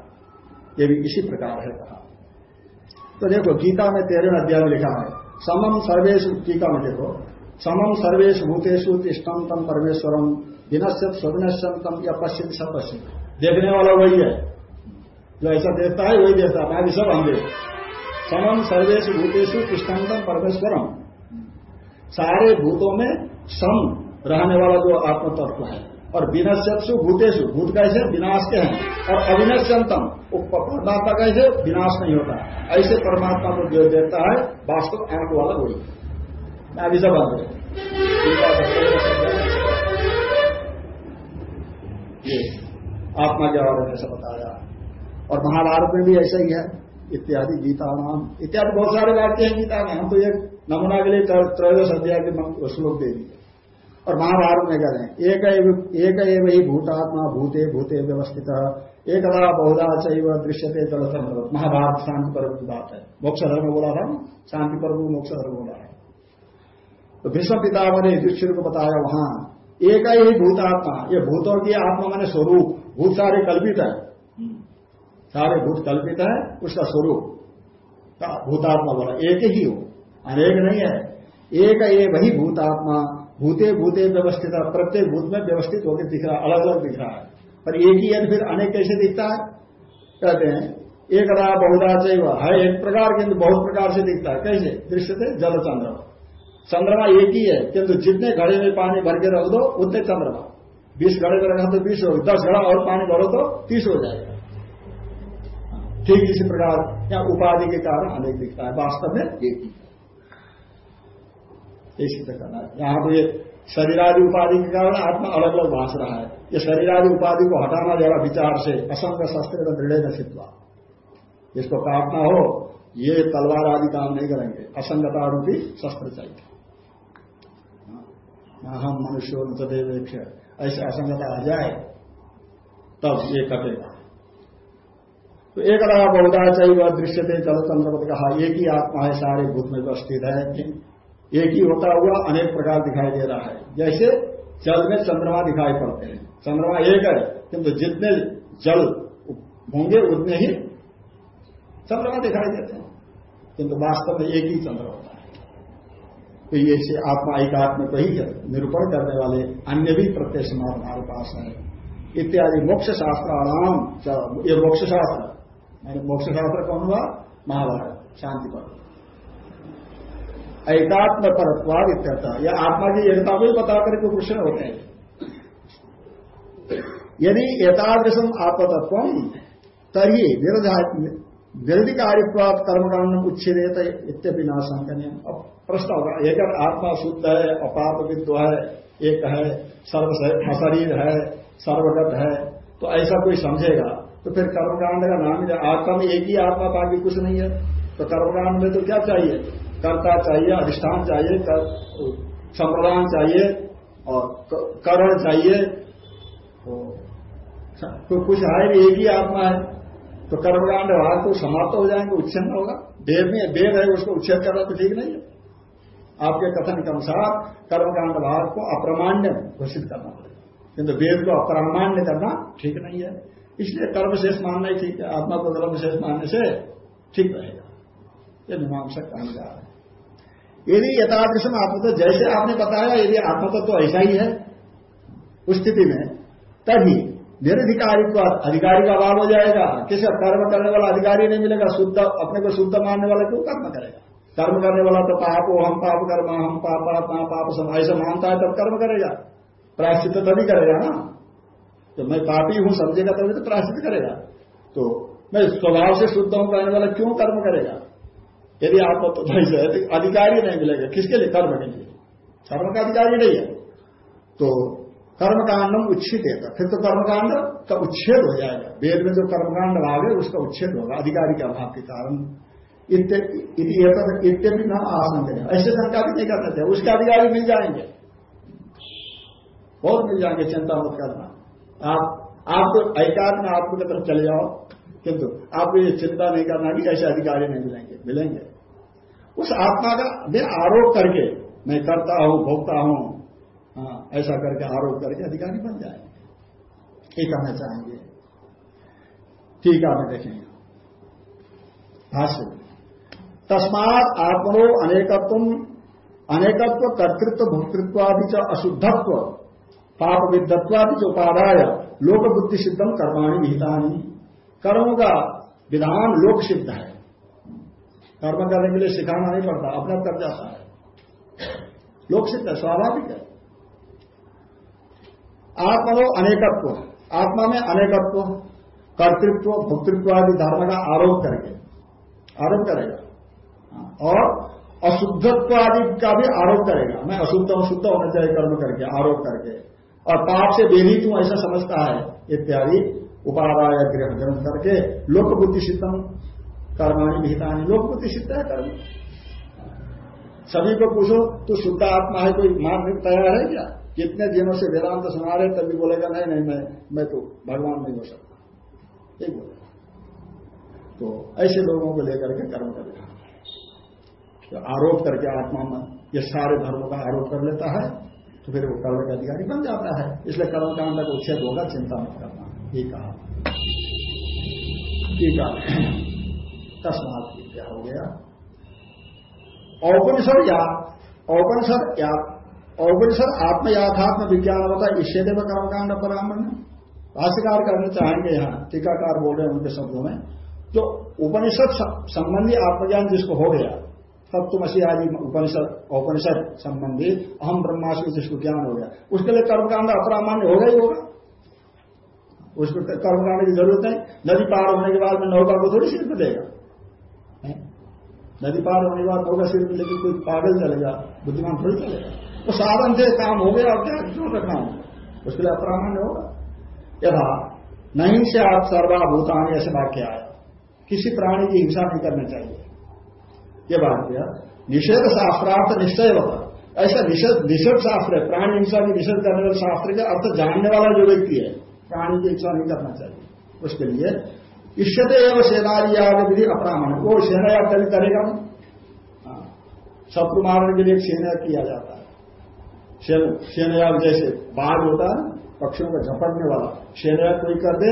ये भी इसी प्रकार है कहा। तो देखो, गीता में तेरह अध्याय लिखा है समम सर्वेश टीका में देखो समम सर्वेश भूतेशु तिष्टम तम परमेश्वरम विनश्यत स्वविनश्यम या पश्चिम सब पश्चिम देखने वाला वही है। जो ऐसा देखता है, वही देखता है। सब अंधे। समम सर्वेश भूतेशु तिष्टम परमेश्वरम सारे भूतों में सम रहने वाला जो आत्म तत्व है। और विनश्यु भूतेशु भूत कैसे? विनाश के हैं। और अविनश्यंतम परमात्मा कैसे? विनाश नहीं होता। ऐसे परमात्मा को जो देखता है, वास्तव आँख वाला वही। मैं अभी सब ये आत्मा के बारे में ऐसा बताया। और महाभारत में भी ऐसा ही है। इत्यादि गीता नाम इत्यादि बहुत सारे वाक्य हैं गीता में। हम तो एक नमूना के लिए त्रयोदश अध्याय के श्लोक दे दिए। और महाभारत में कह रहे हैं एक एव ही भूतात्मा भूते भूते व्यवस्थित। एकदा बहुधा चैव दृश्यते जलतम महाभारत शांति पर्व की बात है। मोक्ष धर्म बोला था शांति पर्व मोक्ष धर्म बोला है। तो भीष्म पितामह ने युधिष्ठिर को बताया वहाँ एक ही भूतात्मा। ये भूतों की आत्मा मैंने स्वरूप। भूत सारे कल्पित है। सारे भूत कल्पित है, उसका स्वरूप। भूतात्मा बोला, एक ही हो। अनेक नहीं है। एक ये वही भूतात्मा, भूते भूते व्यवस्थित है, प्रत्येक भूत में व्यवस्थित होकर दिख रहा, अलग अलग दिख रहा है। पर एक ही है, फिर अनेक कैसे दिखता है? कहते हैं, एक रहा बहुधा चाहिए है एक प्रकार किंतु बहुत प्रकार से दिखता है। कैसे? दृश्य थे जल चंद्रमा। चंद्रमा एक ही है, किंतु जितने घड़े में पानी भर के रख दो, उतने चंद्रमा। बीस घड़े में रखा तो बीस हो दस घड़ा और पानी भरो तो तीस हो जाएगा। ठीक इसी प्रकार या उपाधि के कारण अनेक दिखता है। वास्तव में एक ही। ये सिद्ध करना है। यहाँ ये शरीरादि उपाधि के कारण आत्मा अलग अलग भाष रहा है। ये शरीरादि उपाधि को हटाना जरा विचार से असंग शस्त्र का दृढ़ न सिद्धवा जिसको काटना हो, ये तलवार आदि काम नहीं करेंगे। असंगता रूपी शस्त्र चाहिए। हम मनुष्य नदेवेक्ष ऐसे असंगता आ जाए, तब ये कटेगा। तो एक रहा बहुधा चाहिए दृश्यते जलचंद्र कहा, एक ही आत्मा है, सारे भूत में उपस्थित है। एक ही होता हुआ अनेक प्रकार दिखाई दे रहा है। जैसे जल में चंद्रमा दिखाई पड़ते हैं। चंद्रमा एक है, किंतु जितने जल होंगे, उतने ही चंद्रमा दिखाई देते हैं। किंतु वास्तव में एक ही चंद्र होता है। तो ये से आत्मा एकात्म को ही निरूपण करने वाले अन्य भी प्रत्यय समाज हमारे पास है। इत्यादि मोक्ष शास्त्राणाम ये मोक्ष शास्त्र मोक्ष शास्त्र कौन हुआ? महाभारत, शांति पर एकात्म परत्वाद इत्यर्थ। आत्मा की एकता को ही बता करके प्रश्न होते हैं। यदि एतादृशम आत्मतत्व तरी निर्दिकारित्वाद कर्मकांड उच्छेद इत्यपि नाशंकनीय अब प्रश्न होगा एक आत्मा शुद्ध है अपाप विद्व है, एक है सर्व है, सर्वगत है तो ऐसा कोई समझेगा? तो फिर कर्मकांड का नाम आत्मा में एक ही आत्मा, बाकी कुछ नहीं है। तो कर्मकांड में तो क्या चाहिए? कर्ता चाहिए, अधिष्ठान चाहिए संप्रदान चाहिए, और करण चाहिए। तो कुछ है एक ही आत्मा है। तो कर्मकांड भाग को समाप्त हो जाएँगे, उच्छेद होगा। वेद में वेद है, उसको उच्छेद करना तो ठीक नहीं है। आपके कथन के अनुसार कर्मकांड भाग को अप्रमाण्य घोषित करना पड़ेगा। किंतु वेद को अप्रामाण्य करना ठीक नहीं है। इसलिए कर्मशेष मानना ही ठीक है। आत्मा को कर्मशेष मानने से ठीक रहेगा। ये मीमांसक कहने जा रहा है। यदि यथादृशम आत्म तो जैसे आपने बताया, यदि आत्म तो ऐसा ही है, उस स्थिति में, तभी निरधिकारी को अधिकारी का अभाव हो जाएगा। किसी कर्म करने वाला अधिकारी नहीं मिलेगा, शुद्ध, अपने को शुद्ध मानने वाला क्यों कर्म करेगा। कर्म करने वाला तो पाप हो हम पाप कर्म, हम पाप पाप पाप ऐसा मानता है, तब कर्म करेगा। प्रायश्चित तभी करेगा ना। तो मैं पापी हूँ, समझेगा तभी तो प्रायश्चित करेगा। तो मैं स्वभाव से शुद्ध हूँ, कहने वाला क्यों कर्म करेगा? यदि आपको तो है तो अधिकारी नहीं मिलेगा, किसके लिए कर्म के लिए कर्म का अधिकारी नहीं है। तो कर्मकांडम उच्छित है। फिर तो कर्मकांड का उच्छेद हो जाएगा। वेद में जो कर्मकांड भाग है, उसका उच्छेद होगा, अधिकारी के अभाव के कारण। इतने भी न आसन ऐसे शंका भी नहीं करना चाहिए उसके अधिकारी मिल जाएँगे। बहुत मिल जाएँगे, चिंता मत करना। आप आप तो ऐकार में आपको की तरफ़ चले जाओ किंतु आपको ये चिंता नहीं करना कि ऐसे अधिकारी नहीं मिलेंगे मिलेंगे। उस आत्मा का मैं आरोप करके मैं करता हूँ भोगता हूँ हाँ, ऐसा करके आरोप करके अधिकारी बन जाएँगे। ये कहना चाहेंगे। ठीक है हमें देखेंगे। भाष्य। तस्मात आत्मनो अनेकत्व अनेकत्व कर्तृत्व भोक्तृत्वादि च अशुद्धत्व। पाप विद्धत्वादि च उपादाय लोक बुद्धि सिद्धम कर्माणी विहितानी। कर्मों का विधान लोक सिद्ध है। कर्म करने के लिए सिखाना नहीं पड़ता, अपना कर जाता है। लोक सिद्ध है, स्वाभाविक है। आत्मा आत्मनो अनेकत्व, आत्मा में अनेकत्व, कर्तृत्व, भोक्तृत्व आदि धर्म का आरोप करके आरोप करेगा। और अशुद्धत्व आदि का भी आरोप करेगा। मैं अशुद्ध अशुद्ध होना चाहिए कर्म करके, आरोप करके। और पाप से बेरित हूँ ऐसा समझता है। इत्यादि उपादाय ग्रहण ग्रहण करके लोक बुद्धि सिद्धम कर्माणी विहितानी लोक बुद्धि सिद्ध है कर्म। सभी को पूछो तो शुद्ध आत्मा है, कोई मानने तैयार है क्या? कितने दिनों से वेदांत सुना रहे, तभी बोलेगा, नहीं नहीं, मैं मैं तो भगवान नहीं हो सकता। एक बोले तो ऐसे लोगों को लेकर के कर्म करेगा तो आरोप करके आत्मा में ये सारे धर्मों का आरोप कर लेता है। तो फिर वो कर्म का अधिकारी बन जाता है। इसलिए कर्म कांड का उच्छेद होगा चिंता मत करना, ये कहा। तस्मात क्या हो गया। औपनिषद या औपनिषद या, औपनिषद आत्म याथात्म विज्ञान होता है, इससे देव कर्मकांड परामण भाष्यकार करना चाहेंगे यहाँ, टीकाकार बोल रहे हैं उनके शब्दों में। जो उपनिषद संबंधी आत्मज्ञान जिसको हो गया तत्वमसी आदि उपनिषद, औपनिषद संबंधी अहम ब्रह्मास्मि जिसको ज्ञान हो गया। उसके लिए कर्मकांड अप्रामान्य होगा ही होगा। उसको कर्मकांड की ज़रूरत है नदी पार होने के बाद में नौका को थोड़ी सिर देगा। नदी पार होने के बाद नौका सिर पे लेकिन कोई पागल चलेगा, बुद्धिमान थोड़ी चलेगा। तो साधन से काम हो गया और क्या क्यों रखना हो? उसके लिए अप्रामान्य होगा। यथा नहीं से आप सर्वाभूतान ऐसे वाक्य आया। किसी प्राणी की हिंसा नहीं करनी चाहिए। ये बात किया निषेध शास्त्रार्थ निश्चय होगा ऐसा निषेध निषेध शास्त्र है। प्राणी हिंसा की निषेध करने वाले शास्त्र के अर्थ जानने वाला जो व्यक्ति है, प्राणी की हिंसा नहीं करना चाहिए। उसके लिए इष्यते एवं सेनायाग विधि अपरामण वो सेनायाग कभी करेगा? हाँ। शत्रु मारने के लिए सेना किया जाता है। सेनायाग जैसे बाघ होता है, पक्षियों का झपटने वाला। सेनायाग कोई कर दे,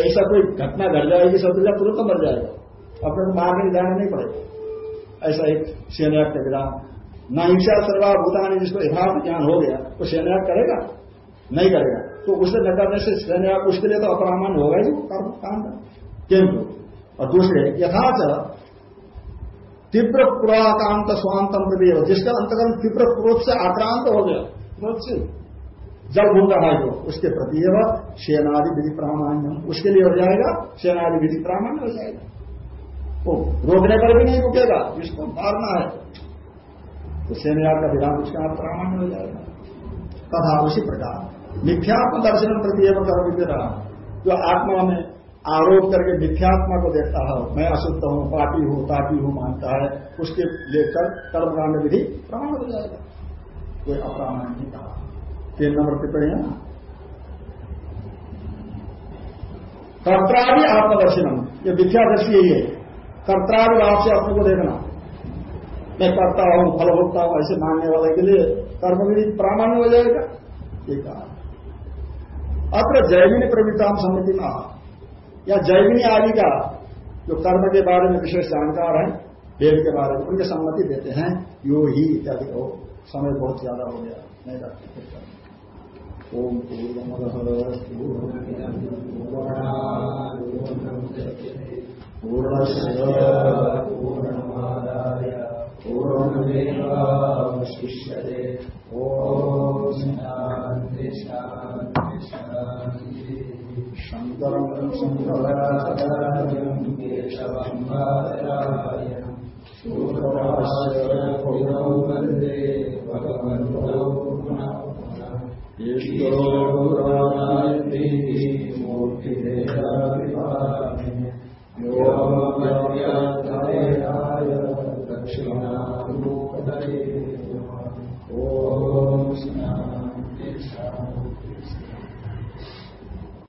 ऐसा कोई घटना घट जाएगी, शत्रु तुरंत मर जाएगा। अपने को मारने जाना नहीं पड़ेगा। ऐसा एक सेनायाग का विधान न हिंसा सर्वा भूतानी जिसको यथार्थ ज्ञान हो गया तो सेनायाग करेगा? नहीं करेगा। तो उसे न करने से सेनायाग उसके लिए तो अपरामान होगा ही, कर्म, काम किंतु, और दूसरे यथाच तीव्र पुराकांत स्वांतम प्रदेव जिसका अंतकरण तीव्र क्रोध से आक्रांत हो गया से। जब घूम रहा है, उसके प्रति सेनादि विधि प्रामाण्य उसके लिए हो जाएगा सेनादि विधि प्रामाण्य हो जाएगा। वो रोकने पर भी नहीं रुकेगा, जिसको मारना है। तो सेना का विधान उसके उसका प्रामाण्य हो जाएगा। तथा उसी प्रकार मिथ्यात्म दर्शन प्रति रहा जो आत्मा में आरोप करके मिथ्यात्मा को देखता है, मैं अशुद्ध हूँ, पापी हूँ तापी हूँ मानता है, उसके लेकर कर्मकांड विधि प्रमाण हो जाएगा। कोई अप्रामाण्य नहीं कहा। तीन नंबर टिप्पणी है ना? कर्त्रादि आत्मदर्शनम, ये विद्यादर्शी यही है। कर्त्रादि भाव से अपने को देखना। मैं करता हूँ, फल भोगता हूँ, ऐसे मानने वाले के लिए कर्म विधि प्रामाण्य हो जाएगा। ये कहा। अत्र जैविनी प्रवृत्ताम समिति में या जैविनी आदि का जो कर्म के बारे में विशेष जानकार है, वेद के बारे में उनके सम्मति देते हैं। यो ही इत्यादि हो समय बहुत ज़्यादा हो गया। नहीं रखते ओम पूर्णस्य पूर्णमादाय पूर्णमेवावशिष्यते। ॐ शान्ति शान्ति शान्ति शङ्करम् शङ्कराचार्यम् केशवम् वादरायणम् सूत्रभाष्य वंदे भगवन्तो पुनः दक्षिणा ॐ